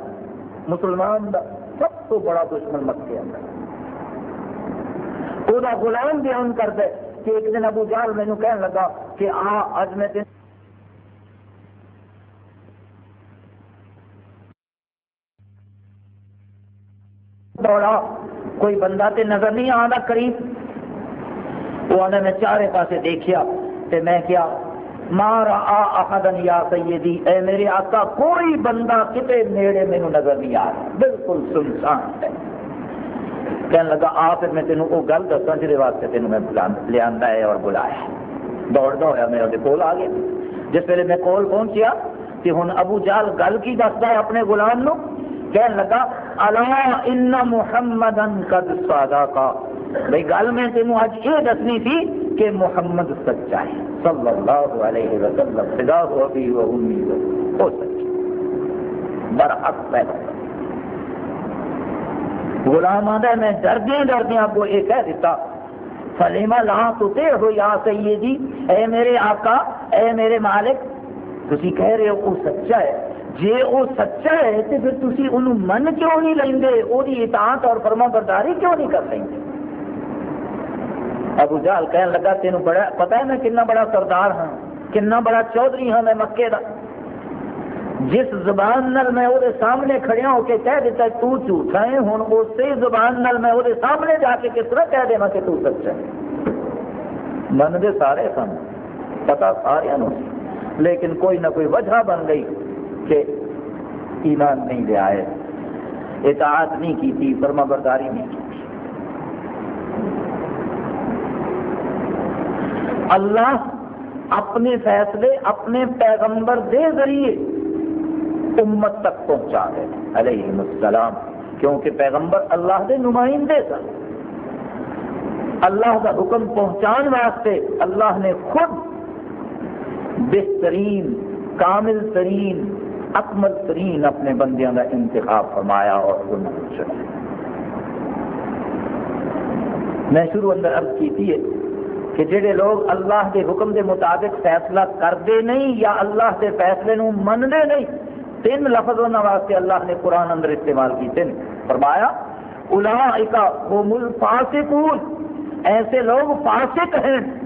مسلمان دا، سب تو بڑا دشمن مکے اندر وہ غلام بیان کر دے کہ ایک دن ابو جال مینو کہنے لگا کہ آ اج میں تین دوڑا، کوئی بندہ تے نظر نہیں آتا قریب وہ آدھا میں چارے پاسے دیکھیا تے میں کیا مارا احدن یا سیدی اے میرے آقا، کوئی بندہ کتے نیڑے مینو نظر نہیں آ رہا، بالکل سنسان ہے۔ کہنے لگا آ پھر میں تینوں وہ گل دسا جی واسطے تینوں میں لیا ہے اور بلایا دوڑتا ہوا میں وہ کول آ گیا۔ جس ویلے میں کول پہنچیا کہ ہوں ابو جال گل کی دستا ہے اپنے غلام نو کہنے لگا اللہ ان محمد قد صادقا بھائی گل میں تینوں اج یہ دسنی تھی کہ محمد سچا ہے۔ صلی اللہ علیہ وسلم فدا ہو ابھی و امی ہو سچا۔ برحق پیدا غلام آدھا میں ڈردیا ڈردیا کو یہ کہہ دیتا۔ فلیما لا تو ہو یا سیدی، اے میرے آقا، اے میرے مالک تھی کہہ رہے ہو، وہ سچا ہے۔ جی وہ سچا ہے تو پھر تھی انہوں من کیوں نہیں لیں وہ اطاعت اور فرما برداری کیوں نہیں کر لیں ابو جال کہنے لگا، تینوں بڑا پتا ہے میں کنا بڑا سردار ہاں کنا بڑا چودھری ہاں میں مکے کا جس زبان نل میں وہ سامنے کھڑیا ہو کے کہہ دیتا ہے، تو جھوٹا ہے ہوں اسی زبان نل میں وہ سامنے جا کے کس طرح کہہ دینا کہ تو سچا ہے؟ منگے سارے سن پتا سارے لیکن کوئی نہ کوئی وجہ بن گئی۔ کہ ایمان نہیں لیا ہے اطاعت نہیں کی تھی فرما برداری نہیں کی تھی۔ اللہ اپنے فیصلے، اپنے پیغمبر دے ذریعے امت تک پہنچا گئے علیہ السلام، کیونکہ پیغمبر اللہ دے نمائندے سن اللہ کا حکم پہنچان واسطے اللہ نے خود بہترین، کامل ترین اکمل ترین اپنے بندیاں کا انتخاب فرمایا اور چنا میں شروع اندر عرض کی ہے کہ جڑے لوگ اللہ کے حکم کے مطابق فیصلہ کرتے نہیں یا اللہ کے فیصلے نو منتے نہیں، تین لفظ انہوں واسطے اللہ نے قرآن اندر استعمال کیتے ہیں۔ فرمایا اولئک هم الفاسقون۔ ایسے لوگ فاسق ہیں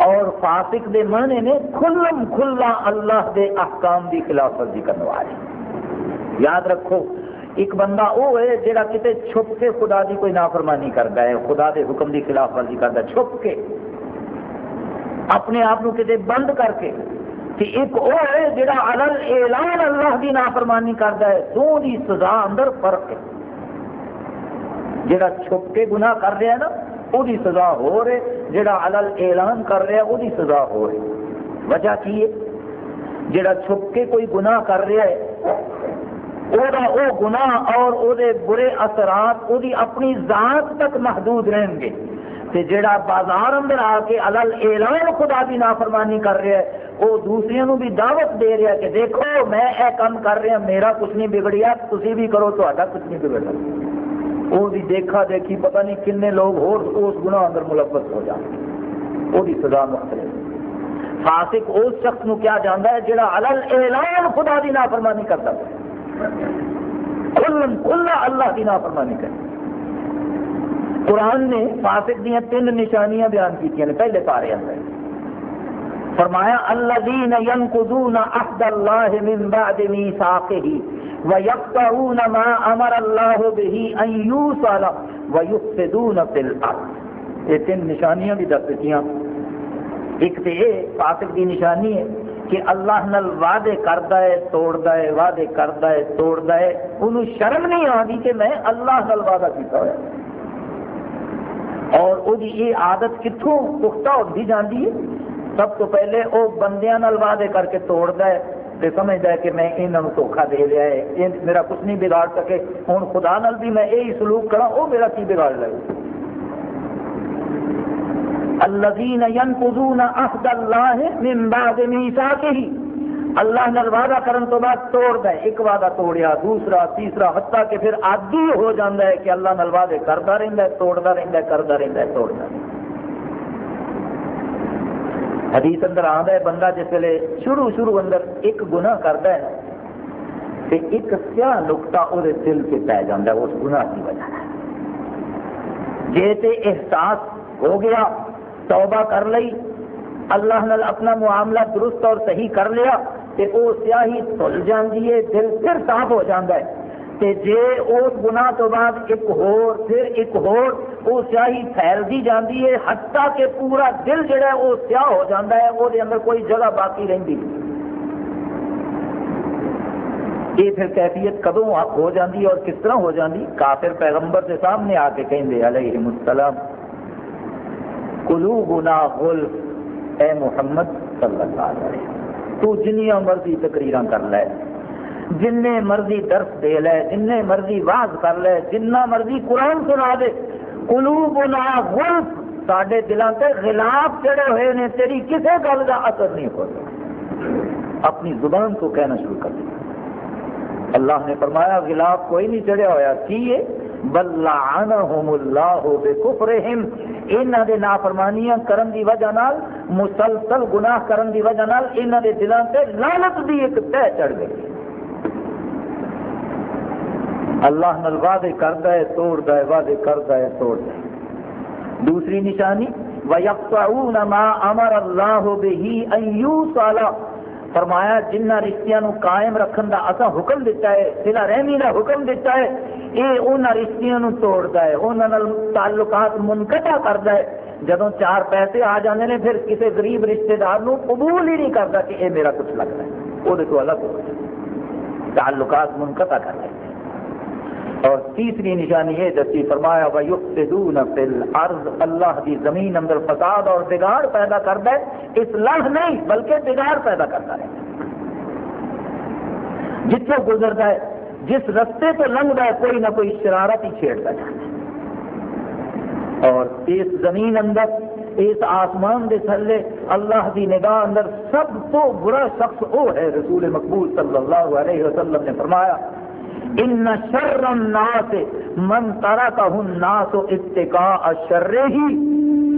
اور فاسق دے معنی نے کھلم کھلا اللہ دے احکام دی خلاف ورزی کرنے والے۔ یاد رکھو، ایک بندہ وہ ہے جڑا کتے چھپ کے خدا دی کوئی نافرمانی کرتا ہے، خدا دے حکم دی خلاف ورزی کرتا ہے، چھپ کے۔ اپنے آپ کتے بند کر کے۔ کہ ایک وہ ہے جڑا علل اعلان اللہ کی نافرمانی کرتا ہے دو دی سزا اندر فرق ہے۔ جڑا چھپ کے گناہ کر رہا ہے نا وہ سزا ہو رہے، جڑا علل اعلان کر رہا ہے وہ سزا ہو رہی وجہ کی ہے؟ جڑا چھپ کے کوئی گناہ کر رہا ہے وہ گناہ اور وہ برے اثرات وہ اپنی ذات تک محدود رہیں گے۔ تے جڑا بازار اندر آ کے الل اعلان خدا کی نافرمانی کر رہا ہے وہ دوسرے بھی دعوت دے رہا ہے کہ دیکھو، میں اے کام کر رہا میرا کچھ نہیں بگڑیا تھی بھی کرو تا کچھ نہیں بگڑنا وہ دیکھا دیکھی، پتہ نہیں کنے لوگ ہو اس گناہ اندر ملوث ہو جائیں وہ سزا مختلف فاسق اس شخص نو کیا جانا ہے جڑا الل اعلان خدا کی نافرمانی کرتا ہے۔ کھلا اللہ کی نافرمانی کرتا قرآن نے فاسق دیا تین نشانیاں بیان کی پہلے پارے اندر۔ فرمایا الذين ينقضون عهد الله من بعد ميثاقه ويقطعون ما امر الله به ان يوصل ويفسدون في الارض یہ تین نشانیاں بھی دس دیتی ایک تو یہ فاسق دی نشانی ہے کہ اللہ نل وعدے کرتا ہے توڑتا ہے، وعدے کرتا ہے توڑتا ہے۔ انہوں شرم نہیں آتی کہ میں اللہ نل وعدہ کیتا ہوا اور وہ جی یہ عادت کتوں پختہ ہوتی جاتی ہے؟ سب تو پہلے وہ بندیاں نال وعدے کر کے توڑتا ہے۔ تو سمجھتا ہے کہ میں یہاں دھوکھا دے لیا ہے، یہ میرا کچھ نہیں بگاڑ سکے۔ ہوں خدا نال بھی میں یہی سلوک کرا وہ میرا کی بگاڑ لگے؟ الذين ينقضون عهد الله من بعد ميثاقه اللہ نال وعدہ کرن تو بعد توڑ دے، ایک وعدہ توڑیا، دوسرا، تیسرا، حتیٰ کہ پھر عادی ہو جاتا ہے کہ اللہ نال وعدے کرتا رہتا ہے، توڑتا رہتا ہے، کرتا رہتا ہے، توڑتا حدیث اندر آتا ہے، بندہ جس ویلے شروع شروع اندر ایک گناہ کرتا ہے تو ایک سیاہ نقطہ وہ دل سے پی جاتا ہے، اس گناہ کی وجہ جی تے احساس ہو گیا، توبہ کر لی اللہ نال اپنا معاملہ درست اور صحیح کر لیا، تے وہ سیاہی تل جاتی ہے، دل پھر صاف ہو جاتا ہے۔ تے جے اس گناہ تو بعد ایک ہور، پھر ایک ہور، وہ سیاہی پھیلتی جاتی ہے، حتیٰ کہ پورا دل جڑا ہے، وہ سیاہ ہو جاتا ہے، وہ اندر کوئی جگہ باقی رہتی یہ پھر کیفیت کدوں ہو جاتی اور کس طرح ہو جاتی کافر پیغمبر کے سامنے آ کے کہیں علیہ السلام کلو گنا غلف، اے محمد صلی اللہ علیہ وسلم، تو جنیا مرضی تقریر کر لے۔ جن مرضی درس دے لے جن مرضی واز کر لے، جنہ مرضی قرآن سنا دے۔ قلوب نا غلف سڈے دلوں سے خلاف چڑے ہوئے نے، تیری کسی گل کا اثر نہیں ہو اپنی زبان کو کہنا شروع کر دیا اللہ نے فرمایا، غلاف کوئی نہیں چڑھیا ہوا کی ہے؟ بلعنہم اللہ بکفرہم۔ انہاں دے نافرمانیاں کرن دی وجہ نال، مسلسل گناہ کرن دی وجہ نال، انہاں دے دلاں تے لعنت دی ایک تہ چڑھ گئی۔ اللہ نال وعدے کردا ہے توڑدا ہے، وعدے کردا ہے توڑدا ہے۔ دوسری نشانی، وَيَقْطَعُونَ مَا أَمَرَ اللَّهُ بِهِ أَن يُوصَلَ۔ فرمایا، جنہ رشتیاں نو قائم رکھن دا اسا حکم دیتا ہے، سلا رحمی دا حکم دیتا ہے یہ ان رشتیاں نو توڑتا ہے۔ انہوں تعلقات منقطع کرتا ہے۔ جدو چار پیسے آ جاندے نے، پھر کسی غریب رشتے دار نو قبول ہی نہیں کرتا کہ یہ میرا کچھ لگتا ہے۔ وہ تو الگ ہو تعلقات منقطع کر رہے ہیں اور تیسری نشانی یہ دسی فرمایا، وَيُفْسِدُونَ فِي الْأَرْضِ، اللہ کی زمین اندر فساد اور بگاڑ پیدا کرتا ہے۔ اصلاح نہیں، بلکہ بگاڑ پیدا کرتا ہے۔ جتوں گزرتا ہے، جس رستے تو لنگتا ہے، کوئی نہ کوئی شرارت ہی چھیڑتا جاتا ہے۔ اور اس زمین اندر، اس آسمان دے تھلے، اللہ دی نگاہ اندر سب تو برا شخص وہ ہے۔ رسول مقبول صلی اللہ علیہ وسلم نے فرمایا ان شر الناس من ترکہ الناس اتقاء الشر ہی۔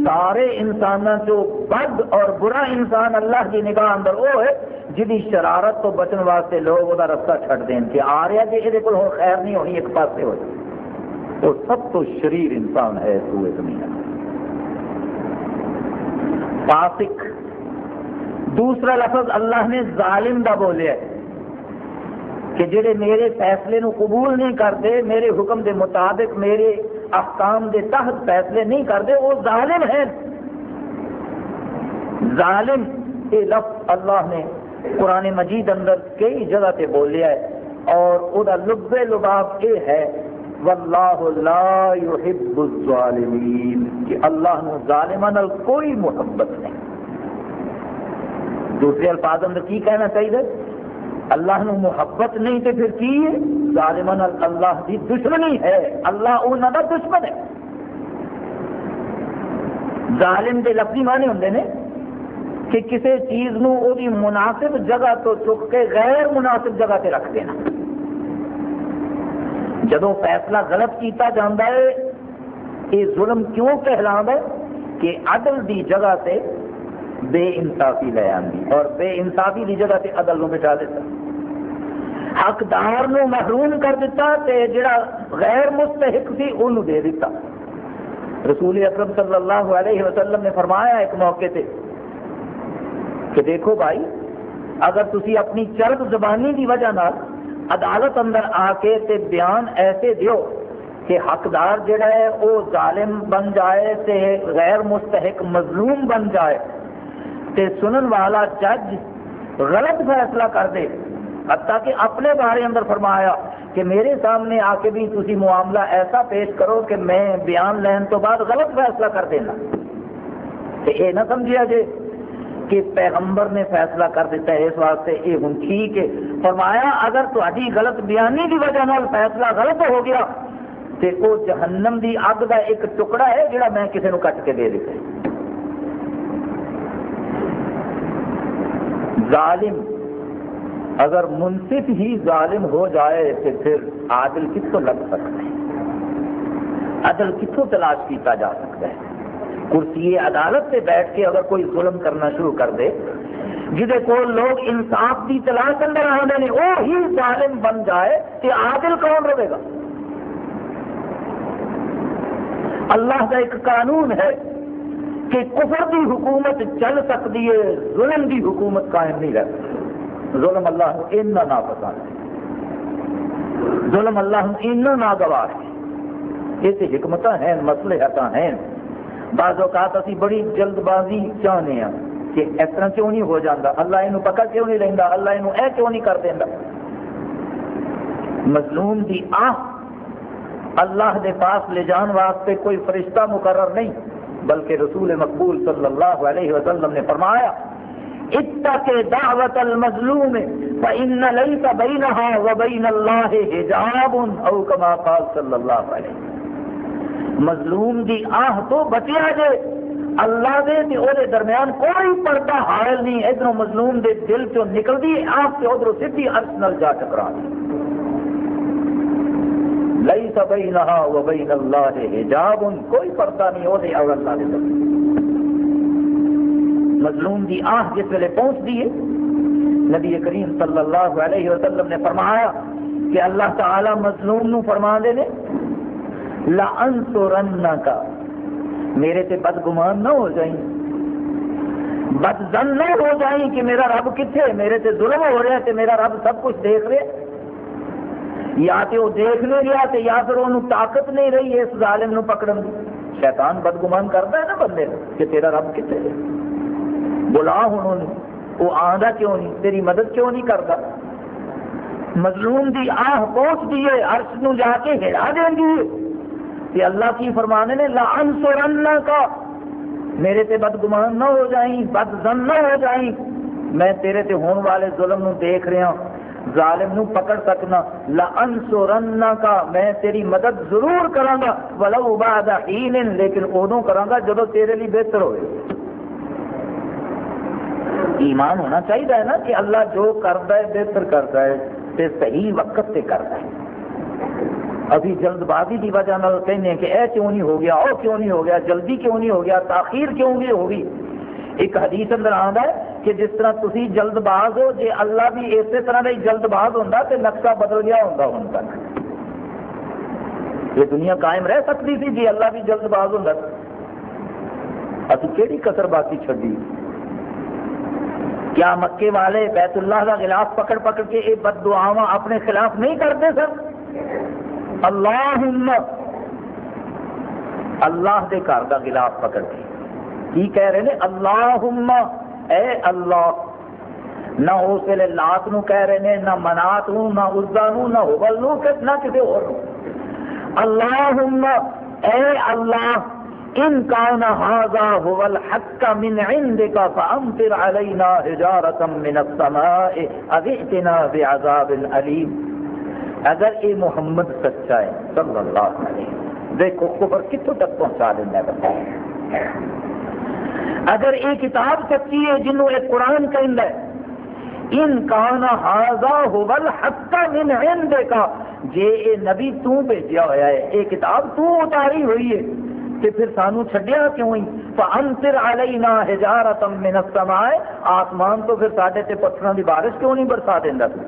سارے انسانوں جو بد اور برا انسان اللہ کی نگاہ اندر وہ ہے جی شرارت تو بچن واسطے لوگ وہ رستہ چھٹ دیں کہ آ رہا جی یہ کو خیر نہیں ہونی ایک پاسے ہو جائے وہ سب تو شریر انسان ہے سوئے زمین فاسق۔ دوسرا لفظ اللہ نے ظالم دا بولیا ہے۔ کہ جڑے میرے فیصلے نو قبول نہیں کرتے، میرے حکم دے مطابق، میرے احکام دے تحت فیصلے نہیں کرتے، وہ ظالم ہیں۔ ظالم یہ لفظ اللہ نے قرآن مجید اندر کئی جگہ تے بولیا ہے اور وہ لب لباب یہ ہے، واللہ لا يحب الظالمین، کہ اللہ نے ظالمان کوئی محبت نہیں۔ دوسرے الفاظ اندر کی کہنا چاہیے؟ اللہ نو محبت نہیں تو پھر کی ہے؟ ظالمان اللہ کی دشمنی ہے۔ اللہ انہوں کا دشمن ہے۔ ظالم کے لفظی معنی ہوں نے کہ کسی چیز نو او دی مناسب جگہ تو چک کے غیر مناسب جگہ تے رکھ دینا۔ جدو فیصلہ غلط کیتا جاتا ہے، یہ ظلم کیوں کہلا ہے؟ کہ عدل دی جگہ سے بے انصافی لے آتی اور بے انصافی کی جگہ سے عدل نو بٹھا دیتا۔ حقدار نو محروم کر دیتا تے جڑا غیر مستحق سی انہوں دے دیتا۔ رسول اکرم صلی اللہ علیہ وسلم نے فرمایا ایک موقع تے کہ دیکھو بھائی، اگر تسی اپنی چرب زبانی کی وجہ نال عدالت اندر آ کے تے بیان ایسے دیو کہ حقدار جڑا ہے وہ ظالم بن جائے تے غیر مستحق مظلوم بن جائے۔ تے سنن والا جج غلط فیصلہ کر دے۔ حتیٰ کہ اپنے بارے اندر فرمایا کہ میرے سامنے آ کے بھی تھی معاملہ ایسا پیش کرو کہ میں بیان لین تو بعد غلط فیصلہ کر دینا۔ یہ نہ سمجھا جی کہ پیغمبر نے فیصلہ کر دیتا ہے اس واسطے یہ ہوں ٹھیک ہے۔ فرمایا اگر تاری غلط بیانی کی وجہ فیصلہ غلط ہو گیا تو وہ جہنم دی اگ کا ایک ٹکڑا ہے جڑا میں کسی کو کٹ کے دے دیتا ظالم۔ اگر منصف ہی ظالم ہو جائے تو پھر عادل کتوں لگ سکتا ہے؟ عدل کتوں تلاش کیتا جا سکتا ہے؟ کرسی عدالت سے بیٹھ کے اگر کوئی ظلم کرنا شروع کر دے جہے کو لوگ انصاف کی تلاش اندر آتے ہیں، وہ ہی ظالم بن جائے کہ عادل کون رہے گا؟ اللہ کا ایک قانون ہے۔ کہ کفر کی حکومت چل سکتی ہے، ظلم کی حکومت قائم نہیں رہ سکتی ظلم اللہ اتنا نہ پسند ہے ظلم اللہ اتنا ناگوار ہے یہ حکمت ہیں مسلحت ہیں۔ بعض اوقات اسی بڑی جلد بازی چاہتے ہیں کہ اس طرح کیوں نہیں ہو جاتا اللہ یہ پکڑ کیوں نہیں لینا اللہ یہ اے کیوں نہیں کر دینا مظلوم دی آہ، اللہ دے پاس لے جان واسطے کوئی فرشتہ مقرر نہیں۔ بلکہ رسول مقبول صلی اللہ علیہ وسلم نے فرمایا، اتق دعوت المظلوم، فإن ليس بينها وبين الله حجاب او كما قال صلی اللہ علیہ وسلم۔ مظلوم دی آہ تو بچیا جے، اللہ دے تے او دے درمیان کوئی پردہ حائل نہیں، ادھر مظلوم دے دل چوں نکلدی آہ تے ادھر سیدھی عرش نال جا ٹکرا دی۔ لیس بینہا و بین اللہ حجاب. کوئی پردہ نہیں او دے اور اللہ دے درمیان مظلوم دی آہ جس ویلے پہنچ دیے نبی کریم صلی اللہ علیہ وسلم نے فرمایا کہ اللہ تعالی مظلوم نو فرما دے نے لَأَنْصُرَنَّكَ میرے سے بدگمان نہ ہو جائیں. بد زن نہ ہو جائیں کہ میرا رب کتنے میرے سے ظلم ہو رہا ہے کہ میرا رب سب کچھ دیکھ رہے یا تو وہ دیکھ نہیں رہا تو یا پھر وہ طاقت نہیں رہی اس ظالم نو پکڑن کی شیطان بدگمان کرتا ہے نا بندے کہ تیرا رب کتنے بلا ہوں وہ آدھا کیوں نہیں تیری مدد کیوں نہیں کرتا مظلوم دی آہ پہنچ دیے عرش نو جا کے ہلا دیں گی کہ اللہ کی فرمانے نے لان سورنا کا میرے تے بدگمان نہ ہو جائیں بد زن نہ ہو جائیں۔ میں تیرے تے ہون والے ظلم نو دیکھ رہا ہوں۔ ظالم نو پکڑ سکنا لان کا میں تیری مدد ضرور کراں گا ولو بعد حین لیکن اودوں کراں گا جب تیرے لیے بہتر ہوئے۔ ایمان ہونا چاہیے نا کہ اللہ جو کرتا ہے، بہتر کرتا ہے، تے صحیح وقت سے کرتا ہے۔ ابھی جلد بازی کی وجہ کہنے ہیں کہ اے کیوں نہیں ہو گیا، او کیوں نہیں ہو گیا، جلدی کیوں نہیں ہو گیا، تاخیر کیوں نہیں ہوگی؟ ایک حدیث اندر آتا ہے کہ جس طرح تھی جلد باز ہو جی اللہ بھی اسی طرح کا ہی جلد باز ہوتا تو نقشہ بدل گیا ہوتا ہوں تک۔ یہ دنیا قائم رہ سکتی تھی جی اللہ بھی جلد باز ہوتا ابھی کہڑی کسر باقی چڈی کیا مکے والے بیت اللہ کا خلاف پکڑ پکڑ کے یہ بد دعاواں اپنے خلاف نہیں کرتے سر اللہ اللہ دے گھر کا گلاف پکڑ کے۔ کی کہہ رہے ہیں اللہ اے اللہ، نہ اس ویلے لات نو کہہ رہے ہیں، نہ منات نو، نہ ازا نو، نہ ہوبل نو نہ کسی اور اللہ اے اللہ، ان کان هذا هو الحق من عندك فامطر علينا حجارة من السماء او ائتنا بعذاب اليم اگر یہ محمد سچا ہے، صلی اللہ علیہ دیکھو کفر کتوں تک پہنچا دینا بندہ اگر یہ کتاب سچی ہے جنہوں ایک قرآن کہہ ہے، ان کان ہاضا ہوبل حق من عندے کا جے اے نبی تو بھیجا ہوا ہے یہ کتاب تو اتاری ہوئی ہے کہ پھر سانو چھڈیا کیوں ہی؟ فانصر علینا حجارۃ من السماء، آسمان تو پھر ساڈے تے پتھراں دی بارش کیوں نہیں برسا دیندا؟ تو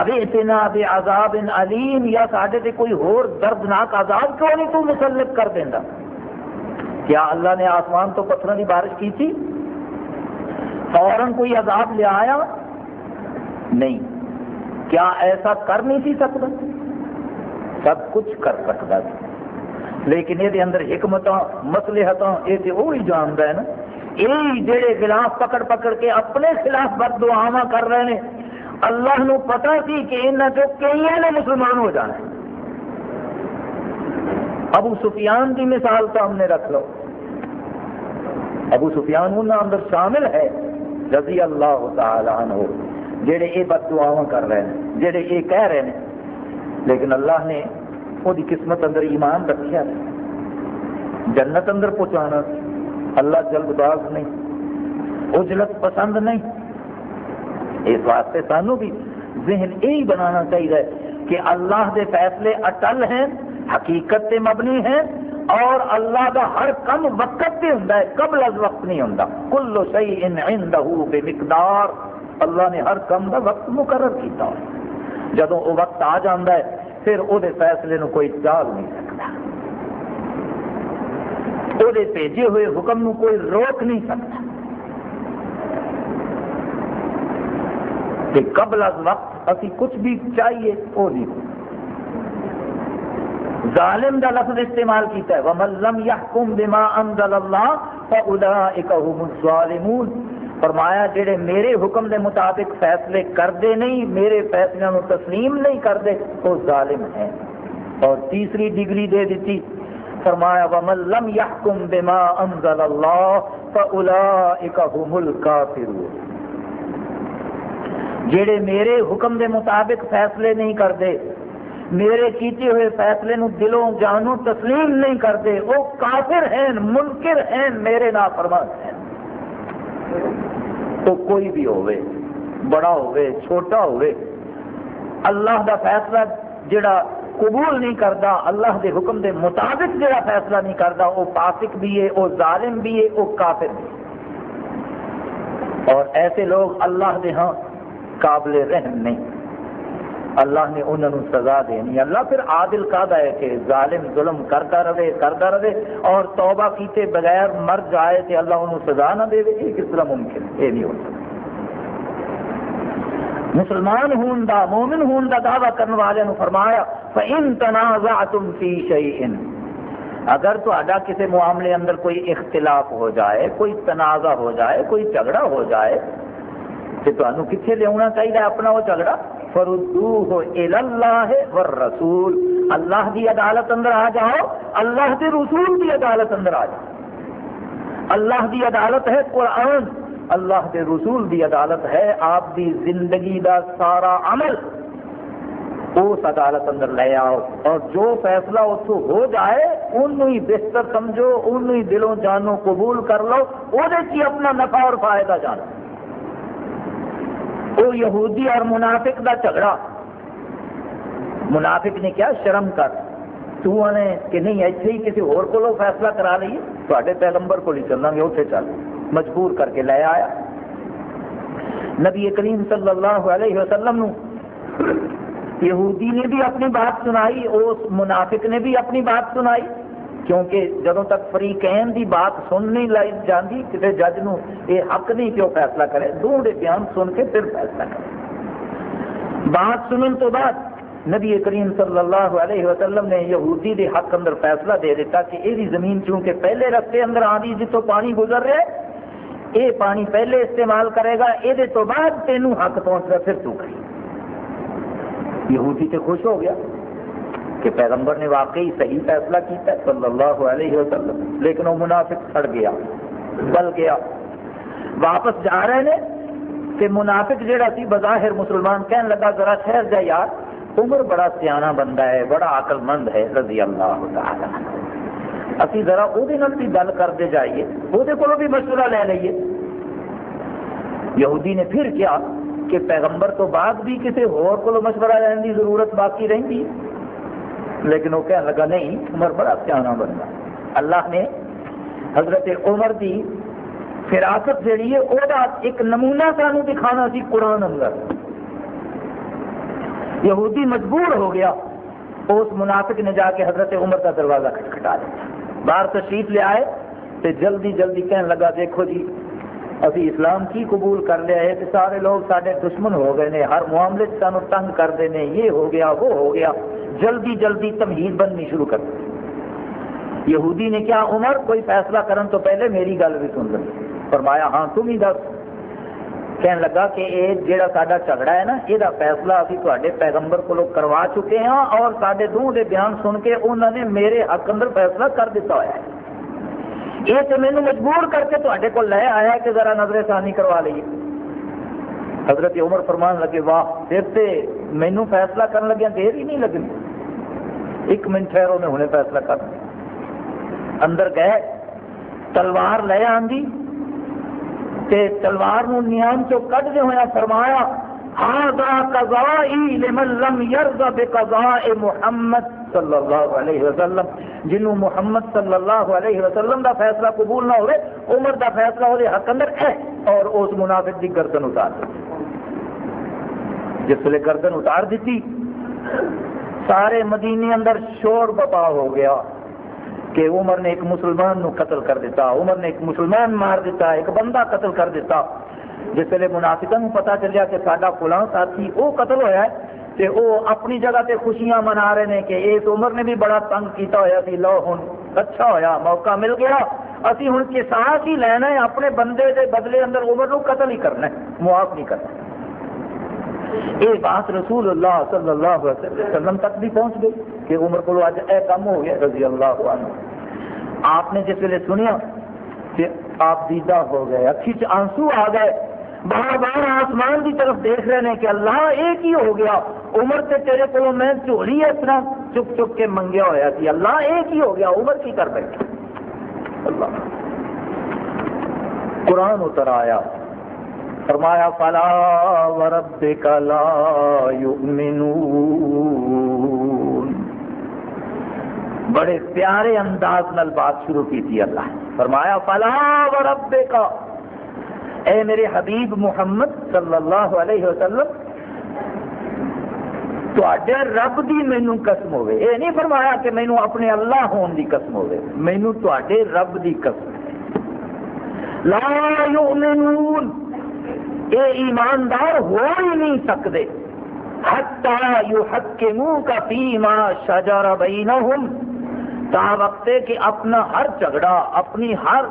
ابھی اتنا بے عذاب علیم، یا ساڈے تے کوئی اور دردناک عذاب کیوں نہیں تو مسلط کر دینا کیا اللہ نے آسمان تو پتھروں کی بارش کی تھی؟ فوراً کوئی عذاب لے آیا؟ نہیں۔ کیا ایسا کر نہیں سی سکتا؟ سب کچھ کر سکتا لیکن یہ اندر حکمت مسلحت یہ تو وہی جانتا ہے نا۔ یہ جڑے خلاف پکڑ پکڑ کے اپنے خلاف بد دعا کر رہے ہیں۔ اللہ نو پتا سی کہ انہوں چو کئی نے مسلمان ہو جانا ہے۔ ابو سفیان کی مثال تو ہم نے رکھ لو۔ ابو سفیان انہوں اندر شامل ہے، رضی اللہ تعالی عنہ، جڑے یہ بد دعا کر رہے ہیں، جڑے یہ کہہ رہے ہیں۔ لیکن اللہ نے وہ قسمت اندر ایمان رکھا جنت اندر پہنچانا، اللہ جلد باز نہیں، اجلت پسند نہیں۔ اس واسطے سانو بھی ذہن یہی بنانا چاہیے کہ اللہ دے فیصلے اٹل ہیں، حقیقت تے مبنی ہیں اور اللہ دا ہر کم وقت بھی ہوں قبل از وقت نہیں ہوں کل سی ان بے مقدار اللہ نے ہر کم دا وقت مقرر کیتا۔ ہے جدو وہ وقت آ جاتا ہے، پھر وہ فیصلے نو کوئی ٹال نہیں سکتا۔ وہ بھیجے ہوئے حکم نو کوئی روک نہیں سکتا۔ کہ قبل از وقت اسی کچھ بھی چاہیے وہ نہیں۔ ظالم دا لفظ استعمال کیتا ہے۔ وَمَن لَمْ يَحْكُمْ بِمَا أَنزَلَ اللَّهِ فَأُولَٰئِكَ هُمُ الظَّالِمُونَ۔ فرمایا، جڑے میرے حکم دے مطابق فیصلے کردے نہیں، میرے فیصلے نو تسلیم نہیں کردے، وہ ظالم ہیں۔ اور تیسری ڈگری دے دیتی فرمایا، وَمَن لَمْ يَحْكُمْ بِمَا أَنزَلَ اللَّهِ فَأُولَٰئِكَ هُمُ الْكَافِرُونَ۔ جڑے میرے حکم دے مطابق فیصلے نہیں کرتے، میرے کیتے ہوئے فیصلے نو دلوں جانوں تسلیم نہیں کرتے، وہ کافر ہیں، منکر ہیں، میرے نا فرمان ہیں۔ تو کوئی بھی ہوئے، بڑا ہوئے، چھوٹا ہوئے، اللہ دا فیصلہ جڑا قبول نہیں کرتا اللہ دے حکم دے مطابق جڑا فیصلہ نہیں کرتا وہ فاسق بھی ہے، وہ ظالم بھی ہے، وہ کافر بھی ہے۔ اور ایسے لوگ اللہ دے ہاں قابل رحم نہیں۔ اللہ نے انہوں نے سزا دینی۔ اللہ پھر عادل کا ہے کہ ظالم ظلم کرتا رہے کرتا رہے اور توبہ کیتے بغیر مر جائے تو اللہ انہوں سزا نہ دے یہ کس طرح ممکن؟ یہ نہیں ہو سکتا۔ مسلمان ہون دا، مومن ہون دا دعویٰ کرنے والے نے فرمایا، فَإِن تَنَازَعْتُمْ فِي شَيْءٍ۔ اگر تو اڈا کسی معاملے اندر کوئی اختلاف ہو جائے، کوئی تنازع ہو جائے، کوئی جھگڑا ہو جائے کہ تمہیں کتنے لیا چاہیے اپنا وہ جھگڑا؟ فردوہ اللہ والرسول۔ اللہ دی عدالت اندر آ جاؤ، اللہ کے رسول دی عدالت اندر آ جاؤ۔ اللہ دی عدالت ہے قرآن، اللہ کے رسول دی عدالت ہے آپ دی زندگی دا سارا عمل۔ اس عدالت اندر لے آؤ۔ اور جو فیصلہ اتو ہو جائے، انہوں ہی بہتر سمجھو، انہوں ہی دلوں جانو قبول کر لو، وہ اپنا نفع اور فائدہ جانو۔ وہ یہودی اور منافق دا جھگڑا۔ منافق نے کیا شرم کر۔ تو نے کہ نہیں ایسے ہی کسی اور کو فیصلہ کرا لیے۔ تے پیغمبر کو ہی چلنا گے اتنے چل۔ مجبور کر کے لے آیا۔ نبی کریم صلی اللہ علیہ وسلم نو یہودی نے بھی اپنی بات سنائی اس منافق نے بھی اپنی بات سنائی۔ کیونکہ جدوں تک فریقین دی بات سن نہیں لائی جاندی کسی جج نو یہ حق نہیں کہ وہ فیصلہ کرے۔ دونوں بیان سن کے پھر فیصلہ کرے۔ بات سنن تو بعد نبی کریم صلی اللہ علیہ وسلم نے یہودی دے حق اندر فیصلہ دے دیتا کہ یہ زمین چونکہ پہلے رستے اندر آدھی جتوں پانی گزر رہے، یہ پانی پہلے استعمال کرے گا یہ تو بعد تینوں حق پہنچ رہا، پھر تو کری یہودی تے خوش ہو گیا۔ کہ پیغمبر نے واقعی صحیح فیصلہ کیتا ہے صلی اللہ علیہ وسلم، لیکن وہ منافق سڑ گیا، بل گیا۔ واپس جا رہے ہیں کہ منافق جہاں سی بظاہر مسلمان کہنے لگا، ذرا ٹھہر جا یار، عمر بڑا سیاح بندہ ہے، بڑا عقل مند ہے، رضی اللہ تعالی اسی ذرا وہ بھی گل کرتے جائیے وہ بھی مشورہ لے لیے یہودی نے پھر کیا کہ پیغمبر تو بعد بھی کسی ہو مشورہ لینے کی ضرورت باقی رہی لیکن وہ کہنے لگا، نہیں، عمر بڑا سیاح بننا. اللہ نے حضرت عمر کی فراست جیڑی ہے، وہ ایک نمونہ سانو دکھانا سی قرآن اندر۔ یہودی مجبور ہو گیا، اس منافق نے جا کے حضرت عمر کا دروازہ کھٹکھٹا دیا۔ باہر تشریف لے آئے تو جلدی جلدی کہنے لگا، دیکھو جی ابھی اسلام کی قبول کر لیا ہے کہ سارے لوگ سارے دشمن ہو گئے ہیں ہر معاملے سانو تنگ کرتے ہیں یہ ہو گیا وہ ہو گیا جلدی جلدی تمہید بننی شروع کر دی یہودی نے کیا عمر کوئی فیصلہ کرن تو پہلے میری گل بھی سن لی فرمایا ہاں تم ہی دس کہنے لگا کہ یہ جہاں سا جھگڑا ہے نا یہ فیصلہ ابھی تے پیغمبر کو کروا چکے ہیں اور سارے دونوں کے بیان سن کے انہوں نے میرے حق اندر فیصلہ کر دیتا ہوا ہے یہ تو مینو مجبور کر کے تے کو لے آیا کہ ذرا نظر ثانی کروا لیے حضرت عمر فرمان لگے، واہ، پھر سے مینو فیصلہ کرنے لگیا دیر ہی نہیں لگنی ایک منٹ ٹھہرو میں ہنے فیصلہ کر۔ اندر گئے، تلوار لے آندی تے تلوار نو نیام چو کٹ دے ہویا، فرمایا ہاں قضائی لمن لم یرضى بقضاء محمد صلی اللہ علیہ وسلم جنہوں محمد صلی اللہ علیہ وسلم دا فیصلہ قبول نہ ہوئے، عمر دا فیصلہ وہ حق اندر ہے، اور اس منافق دی گردن اتار دیتی جس ویلے گردن اتار دیتی، سارے مدینے اندر شور بپا ہو گیا کہ عمر نے ایک مسلمان نو قتل کر دیتا، عمر نے ایک مسلمان مار دیتا، ایک بندہ قتل کر دیتا۔ جس ویلے منافقہ پتا چلیا کہ ساڈا فلاں ساتھی وہ قتل ہویا ہے تے او اپنی جگہ تے خوشیاں منا رہے ہیں کہ اس عمر نے بھی بڑا تنگ کیتا ہوا سی، لو ہن اچھا ہویا، موقع مل گیا۔ اسی ہن قصاص ہی لینا ہے، اپنے بندے دے بدلے اندر عمر نو قتل ہی کرنا ہے، معاف نہیں کرنا۔ یہ بات رسول اللہ صلی اللہ علیہ وسلم تک بھی پہنچ گئی کہ عمر کو اج اے کم ہو گیا، رضی اللہ عنہ۔ آپ نے جس ویلے سنیا کہ آپ دیدہ ہو گئے، اکھی چ آنسو آ گئے۔ بار بار آسمان کی طرف دیکھ رہے ہیں کہ اللہ ایک ہی ہو گیا۔ عمر سے تیرے کو میں چوری اس طرح چپ چپ کے منگیا ہوا تھی اللہ ایک ہی ہو گیا، عمر کی کر بیٹھا۔ اللہ۔ قرآن اتر آیا۔ فرمایا، فلا وربک لا یؤمنون بڑے پیارے انداز نال بات شروع کی تھی اللہ۔ فرمایا، فلا وربک اے میرے حبیب محمد صلی اللہ علیہ وسلم تے رب دی مینو قسم ہوئے یہ نہیں فرمایا کہ مینو اپنے اللہ ہون دی قسم ہوئے مینو تے رب دی قسم۔ لا یؤمنون۔ اے ایماندار ہو ہی نہیں سکتے حتی یحکموک فیما شجر بینہم۔ تا وقت کہ اپنا ہر جھگڑا، اپنی ہر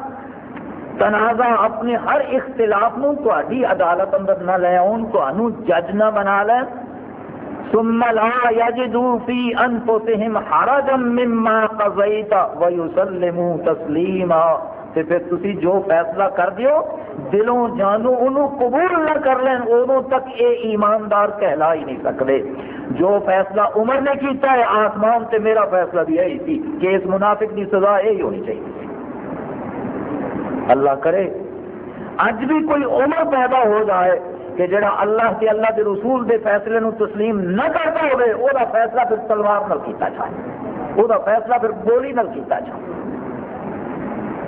تنازع اپنے ہر اختلاف نو تہاڈی عدالت اندر نہ لے آن تانوں جج نہ بنا لے۔ ثم لا يجدوا في انفسهم حرجا مما قضيت ويسلموا تسليما تے پھر تسی جو فیصلہ کر دیو، دلوں جانو انہوں قبول نہ کر لین، انہوں تک اے ایماندار کہلا ہی نہیں سکتے جو فیصلہ عمر نے کیتا ہے، آسمان تے میرا فیصلہ بھی یہی تھی کہ اس منافق کی سزا یہی ہونی چاہیے۔ اللہ کرے۔ اج بھی کوئی عمر پیدا ہو جائے کہ جڑا اللہ کے اللہ کے رسول دے فیصلے نو تسلیم نہ کرتا ہوئے وہ فیصلہ پھر تلوار نل کیتا جائے وہ فیصلہ پھر گولی نل کیتا جائے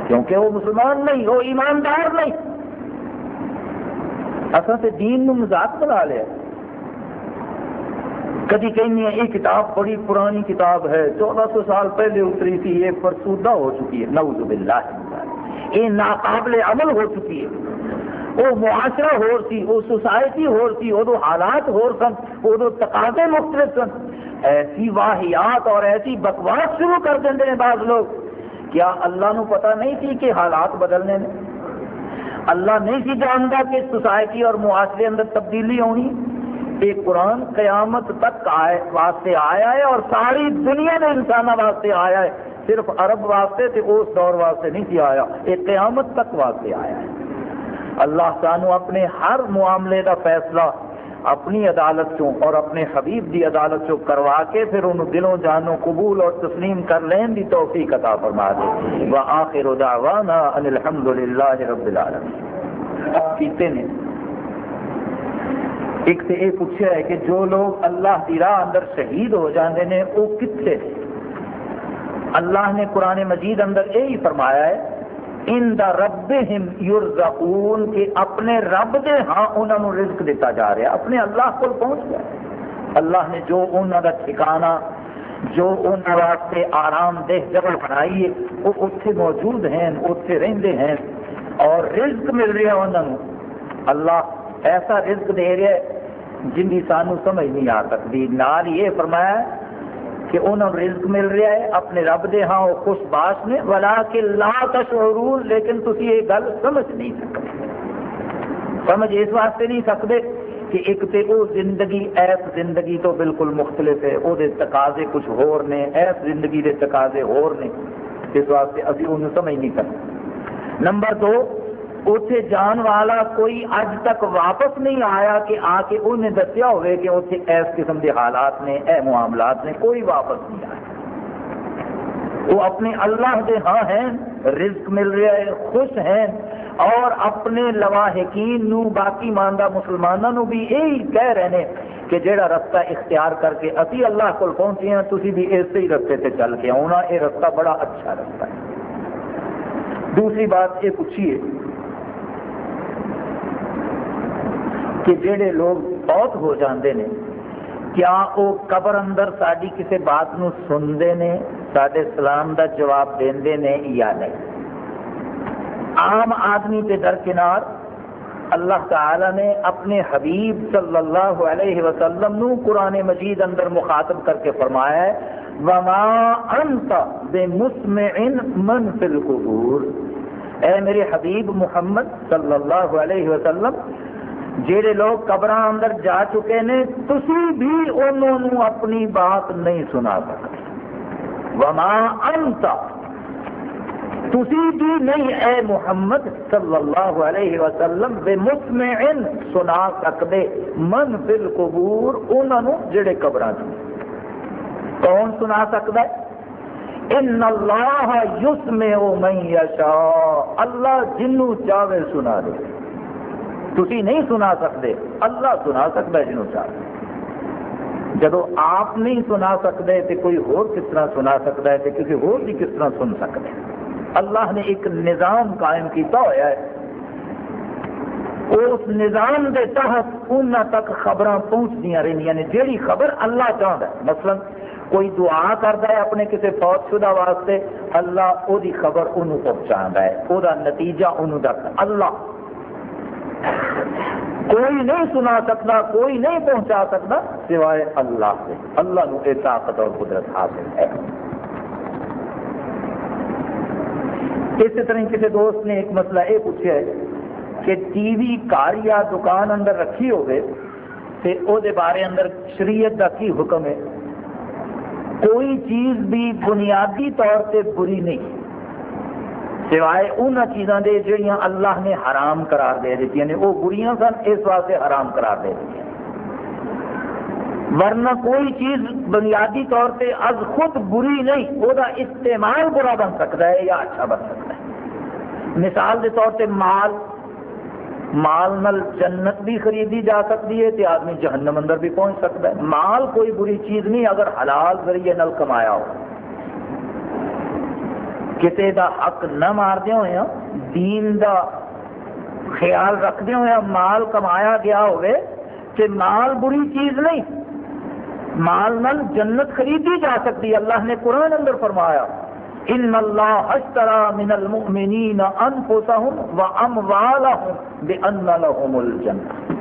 کیونکہ وہ مسلمان نہیں وہ ایماندار نہیں۔ اصل سے دین نو مزاق بنا لیا۔ کدی کہیں یہ کتاب بڑی پرانی کتاب ہے، چودہ سو سال پہلے اتری تھی، یہ فرسودہ ہو چکی ہے۔ نعوذ باللہ۔ یہ ناقابل عمل ہو چکی ہے۔ وہ معاشرہ ہو سی، وہ سوسائٹی ہو سی، وہ حالات ہو سن، وہ تقاضے مختلف سن۔ ایسی واحیات اور ایسی بکواس شروع کر دیں ہیں بعض لوگ۔ کیا اللہ نو پتا نہیں تھی کہ حالات بدلنے نے اللہ نہیں سی جانتا کہ سوسائٹی اور معاشرے اندر تبدیلی ہونی۔ یہ قرآن قیامت تک آئے، واسطے آیا ہے اور ساری دنیا میں انسانوں واسطے آیا ہے۔ صرف عرب واسطے تے اس دور واسطے نہیں سی آیا، یہ قیامت تک واسطے آیا ہے۔ اللہ سانو اپنے ہر معاملے کا فیصلہ اپنی عدالت چوں اور اپنے حبیب دی عدالت چوں کروا کے پھر انہوں دلوں جانوں قبول اور تسلیم کر لین دی توفیق عطا فرما دے۔ وآخر دعوانا ان الحمدللہ رب العالمین۔ کیتے نے ایک سے یہ پوچھا ہے کہ جو لوگ اللہ کی راہ اندر شہید ہو جاندے نے، وہ کتنے اللہ نے قرآن مجید اندر یہی فرمایا ہے، ان دا رب یرزقون، کہ اپنے رب دے ہاں انہوں نے رزق دیتا جا رہا اپنے اللہ کو پہنچ گیا اللہ نے جو انہوں دا ٹھکانہ، جو انہوں واسطے آرام دہ جگہ بنائی ہے، وہ اتنے موجود ہیں اتنے رہتے ہیں، اور رزق مل رہا ہے انہوں اللہ ایسا رزق دے رہا ہے جن کی سانو سمجھ نہیں آ سکتی۔ نال یہ فرمایا کہ انہوں رزق مل رہا ہے، اپنے رب دے ہاں وہ خوش باش نے ولا کہ لا تشعرون، لیکن تسی یہ گل سمجھ نہیں سکتے۔ سمجھ اس واسطے نہیں سکتے کہ ایک تے وہ زندگی، ایس زندگی تو بالکل مختلف ہے۔ وہ تقاضے کچھ ہور نے، ایس زندگی دے تقاضے ہور نے۔ اس واسطے ابھی انہوں سمجھ نہیں سکتے۔ نمبر دو اتنے جان والا کوئی اج تک واپس نہیں آیا کہ آ کے انہیں دسیا ہوئے کہ اتنے اس قسم کے حالات نے، اے معاملات نے کوئی واپس نہیں آیا۔ وہ اپنے اللہ کے ہاں ہیں، رزق مل رہا ہے، خوش ہیں، اور اپنے لواحقین نو، باقی ماندہ مسلمانوں نو بھی یہی کہہ رہے ہیں کہ جیڑا رستہ اختیار کر کے ابھی اللہ کو پہنچے ہیں تھی بھی اسی ہی رستے سے چل کے آنا یہ رستہ بڑا اچھا رستہ ہے۔ دوسری بات یہ پوچھیے کہ جڑے لوگ بہت ہو جاندے نے، کیا وہ قبر اندر ساری کسی بات نو سنتے نے سارے سلام دا جواب دے نے یا نہیں؟ عام آدمی کے درکنار اللہ تعالی نے اپنے حبیب صلی اللہ علیہ وسلم نو قرآن مجید اندر مخاطب کر کے فرمایا ہے، وما انت بمسمع من فی القبور۔ اے میرے حبیب محمد صلی اللہ علیہ وسلم جہے لوگ قبر اندر جا چکے نے، تسی بھی انہوں اپنی بات نہیں سنا سکتے۔ وما انت تسی بھی نہیں اے محمد صلی اللہ علیہ وسلم، بے مسمع سنا سکتے۔ من فل قبور انہوں جڑے قبر کون سنا سکتا ہے؟ ان اللہ یسمع من یشاء اللہ جنوں چاہے سنا دے۔ تھی نہیں سنا سکتے اللہ سنا سکتا ہے جنہوں چاہے جب آپ نہیں سنا سکتے تو کوئی ہور کس طرح سنا سکتا ہے تو کسی ہور بھی کس طرح سن سکتے ہیں اللہ نے ایک نظام قائم کیتا ہوا ہے۔ اس نظام دے تحت ان تک خبر پہنچ رہی نے، جیڑی خبر اللہ چاہتا ہے۔ مثلا کوئی دعا کرتا ہے اپنے کسی فوج شدہ واسطے، اللہ وہ خبر انہوں پہنچا ہے وہ نتیجہ انہوں تک اللہ کوئی نہیں سنا سکتا، کوئی نہیں پہنچا سکتا سوائے اللہ سے۔ اللہ نو یہ طاقت اور قدرت حاصل ہے۔ اسی طرح کسی دوست نے ایک مسئلہ یہ پوچھا ہے کہ ٹی وی کار یا دکان اندر رکھی ہوگی تے او دے بارے اندر شریعت کا کی حکم ہے؟ کوئی چیز بھی بنیادی طور پہ بری نہیں۔ سوائے ان چیزوں کے جہاں اللہ نے حرام قرار دے دیتی نے یعنی وہ بریاں سن، اس واسطے حرام قرار دے دیتی ورنہ کوئی چیز بنیادی طور پہ از خود بری نہیں، وہ استعمال برا بن سکتا ہے یا اچھا بن سکتا ہے۔ مثال کے طور پہ مال مال نل جنت بھی خریدی جا سکتی ہے تو آدمی جہنم اندر بھی پہنچ سکتا ہے۔ مال کوئی بری چیز نہیں، اگر حلال ذریعے نل کمایا ہو۔ کسی دا حق نہ ماردے ہوئے ہاں، دین دا خیال رکھدے ہوئے ہاں، مال کمایا گیا ہوئے کہ مال بری چیز نہیں، مال نل جنت خریدی جا سکتی، اللہ نے قرآن اندر فرمایا، ان اللہ اشترا من المؤمنین انفسهم واموالهم بان لهم الجنہ.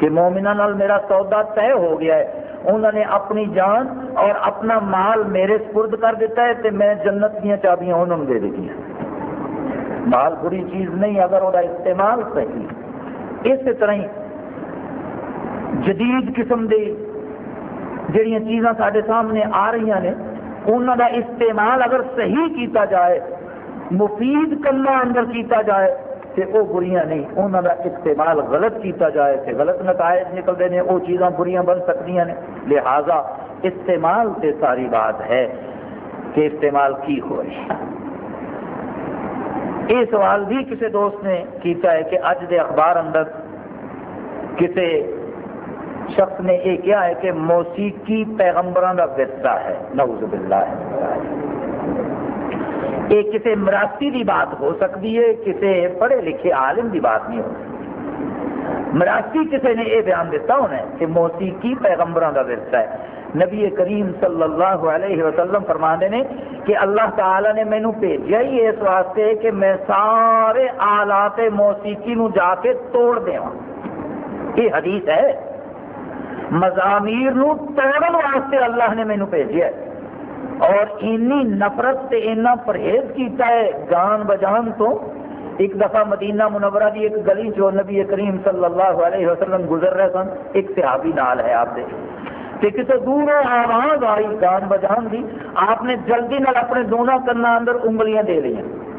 کہ مومنہ نال میرا سودا طے ہو گیا ہے انہوں نے اپنی جان اور اپنا مال میرے سپرد کر دیتا ہے تو میں جنت دیا چابیاں انہوں دے دیتی مال بری چیز نہیں، اگر وہ استعمال صحیح اس طرح ہی جدید قسم دی جہاں چیزاں سارے سامنے آ رہی ہیں انہوں کا استعمال اگر صحیح کیتا جائے، مفید کما اندر کیتا جائے تے وہ بریاں نہیں انہوں کا استعمال غلط کیتا جائے تے غلط نتائج نکلتے ہیں وہ چیزاں بریاں بن سکتی ہیں لہذا استعمال سے ساری بات ہے کہ استعمال کی ہو رہی یہ سوال بھی کسی دوست نے کیتا ہے کہ اج دے اخبار اندر کسی شخص نے یہ کیا ہے کہ موسیقی پیغمبران کا ورثہ ہے۔ نعوذ باللہ۔ ہے یہ کسی مراسی کی بات ہو سکتی ہے کسی پڑھے لکھے عالم کی بات نہیں ہو سکتی۔ مراسی کسی نے یہ بیان دیتا ہونا ہے کہ موسیقی پیغمبروں کا ورثہ ہے۔ نبی کریم صلی اللہ علیہ وسلم فرما نے کہ اللہ تعالی نے مینو بھیجا ہی اس واسطے کہ میں سارے آلات موسیقی نو جا کے توڑ دیا یہ حدیث ہے۔ مضامیر نو توڑن واسطے اللہ نے مینو بھیجا ہے۔ اور اینی نفرت سے اینا پرہیز کیتا ہے گان بجان تو ایک دفعہ مدینہ منورہ دی ایک گلی جو نبی کریم صلی اللہ علیہ وسلم گزر رہے سن، ایک صحابی نال ہے آپ دے۔ کہ کسی دوروں آواز آئی گان بجان دی، آپ نے جلدی نال اپنے دونوں کنا اندر انگلیاں دے لی ہیں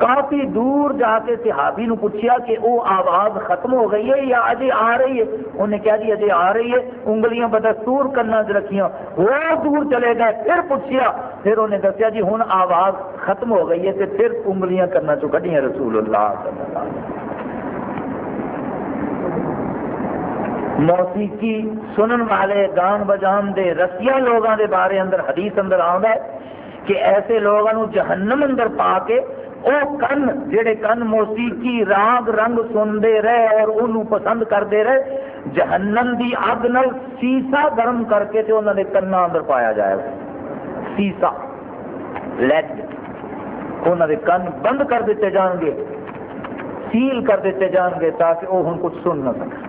کافی دور جا کے صحابی نو پوچھا کہ وہ آواز ختم ہو گئی ہے یا اجے آ رہی ہے؟ انہیں کہا جی اجے آ رہی ہے، انگلیاں بدستور کرنا رکھیاں وہ دور چلے گئے، پھر پوچھا پھر انہیں دسیا جی ہوں آواز ختم ہو گئی ہے تو پھر انگلیاں کرنا چو کٹیاں رسول اللہ صلی اللہ علیہ وسلم۔ موسیقی سنن والے، گان بجان دے رسیا لوگوں دے بارے اندر، حدیث اندر آتا ہے کہ ایسے لوگوں جہنم اندر پا کے وہ کن جڑے کن موسیقی راگ رنگ سنتے رہے اور انہوں پسند کرتے رہے، جہنم دی اگ نل سیسا گرم کر کے تے انہوں نے کنا اندر پایا جائے۔ گا سیسا لیڈ انہوں نے کن بند کر دیتے جان گے، سیل کر دیتے جان گے تاکہ وہ ہوں کچھ سن نہ سکے۔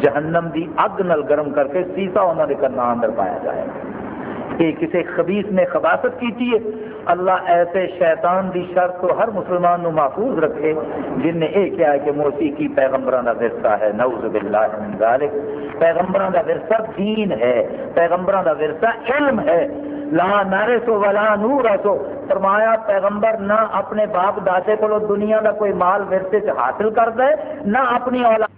جہنم دی اگ نل گرم کر کے سیسا انہوں نے کرنا اندر پایا جائے۔ گا کہ کسی خبیص نے خباست کی ہے اللہ ایسے شیطان دی شرط تو ہر مسلمان نو محفوظ رکھے، جن نے یہ کیا ہے کہ موسیقی پیغمبران کا ورثہ ہے۔ نعوذ باللہ من ذالک۔ پیغمبران کا ورثہ دین ہے، پیغمبران کا ورثہ علم ہے۔ لا نارے سو ولا نور سو فرمایا، پیغمبر نہ اپنے باپ دادے کو دنیا کا کوئی مال ورثے سے حاصل کرتا ہے نہ اپنی اولاد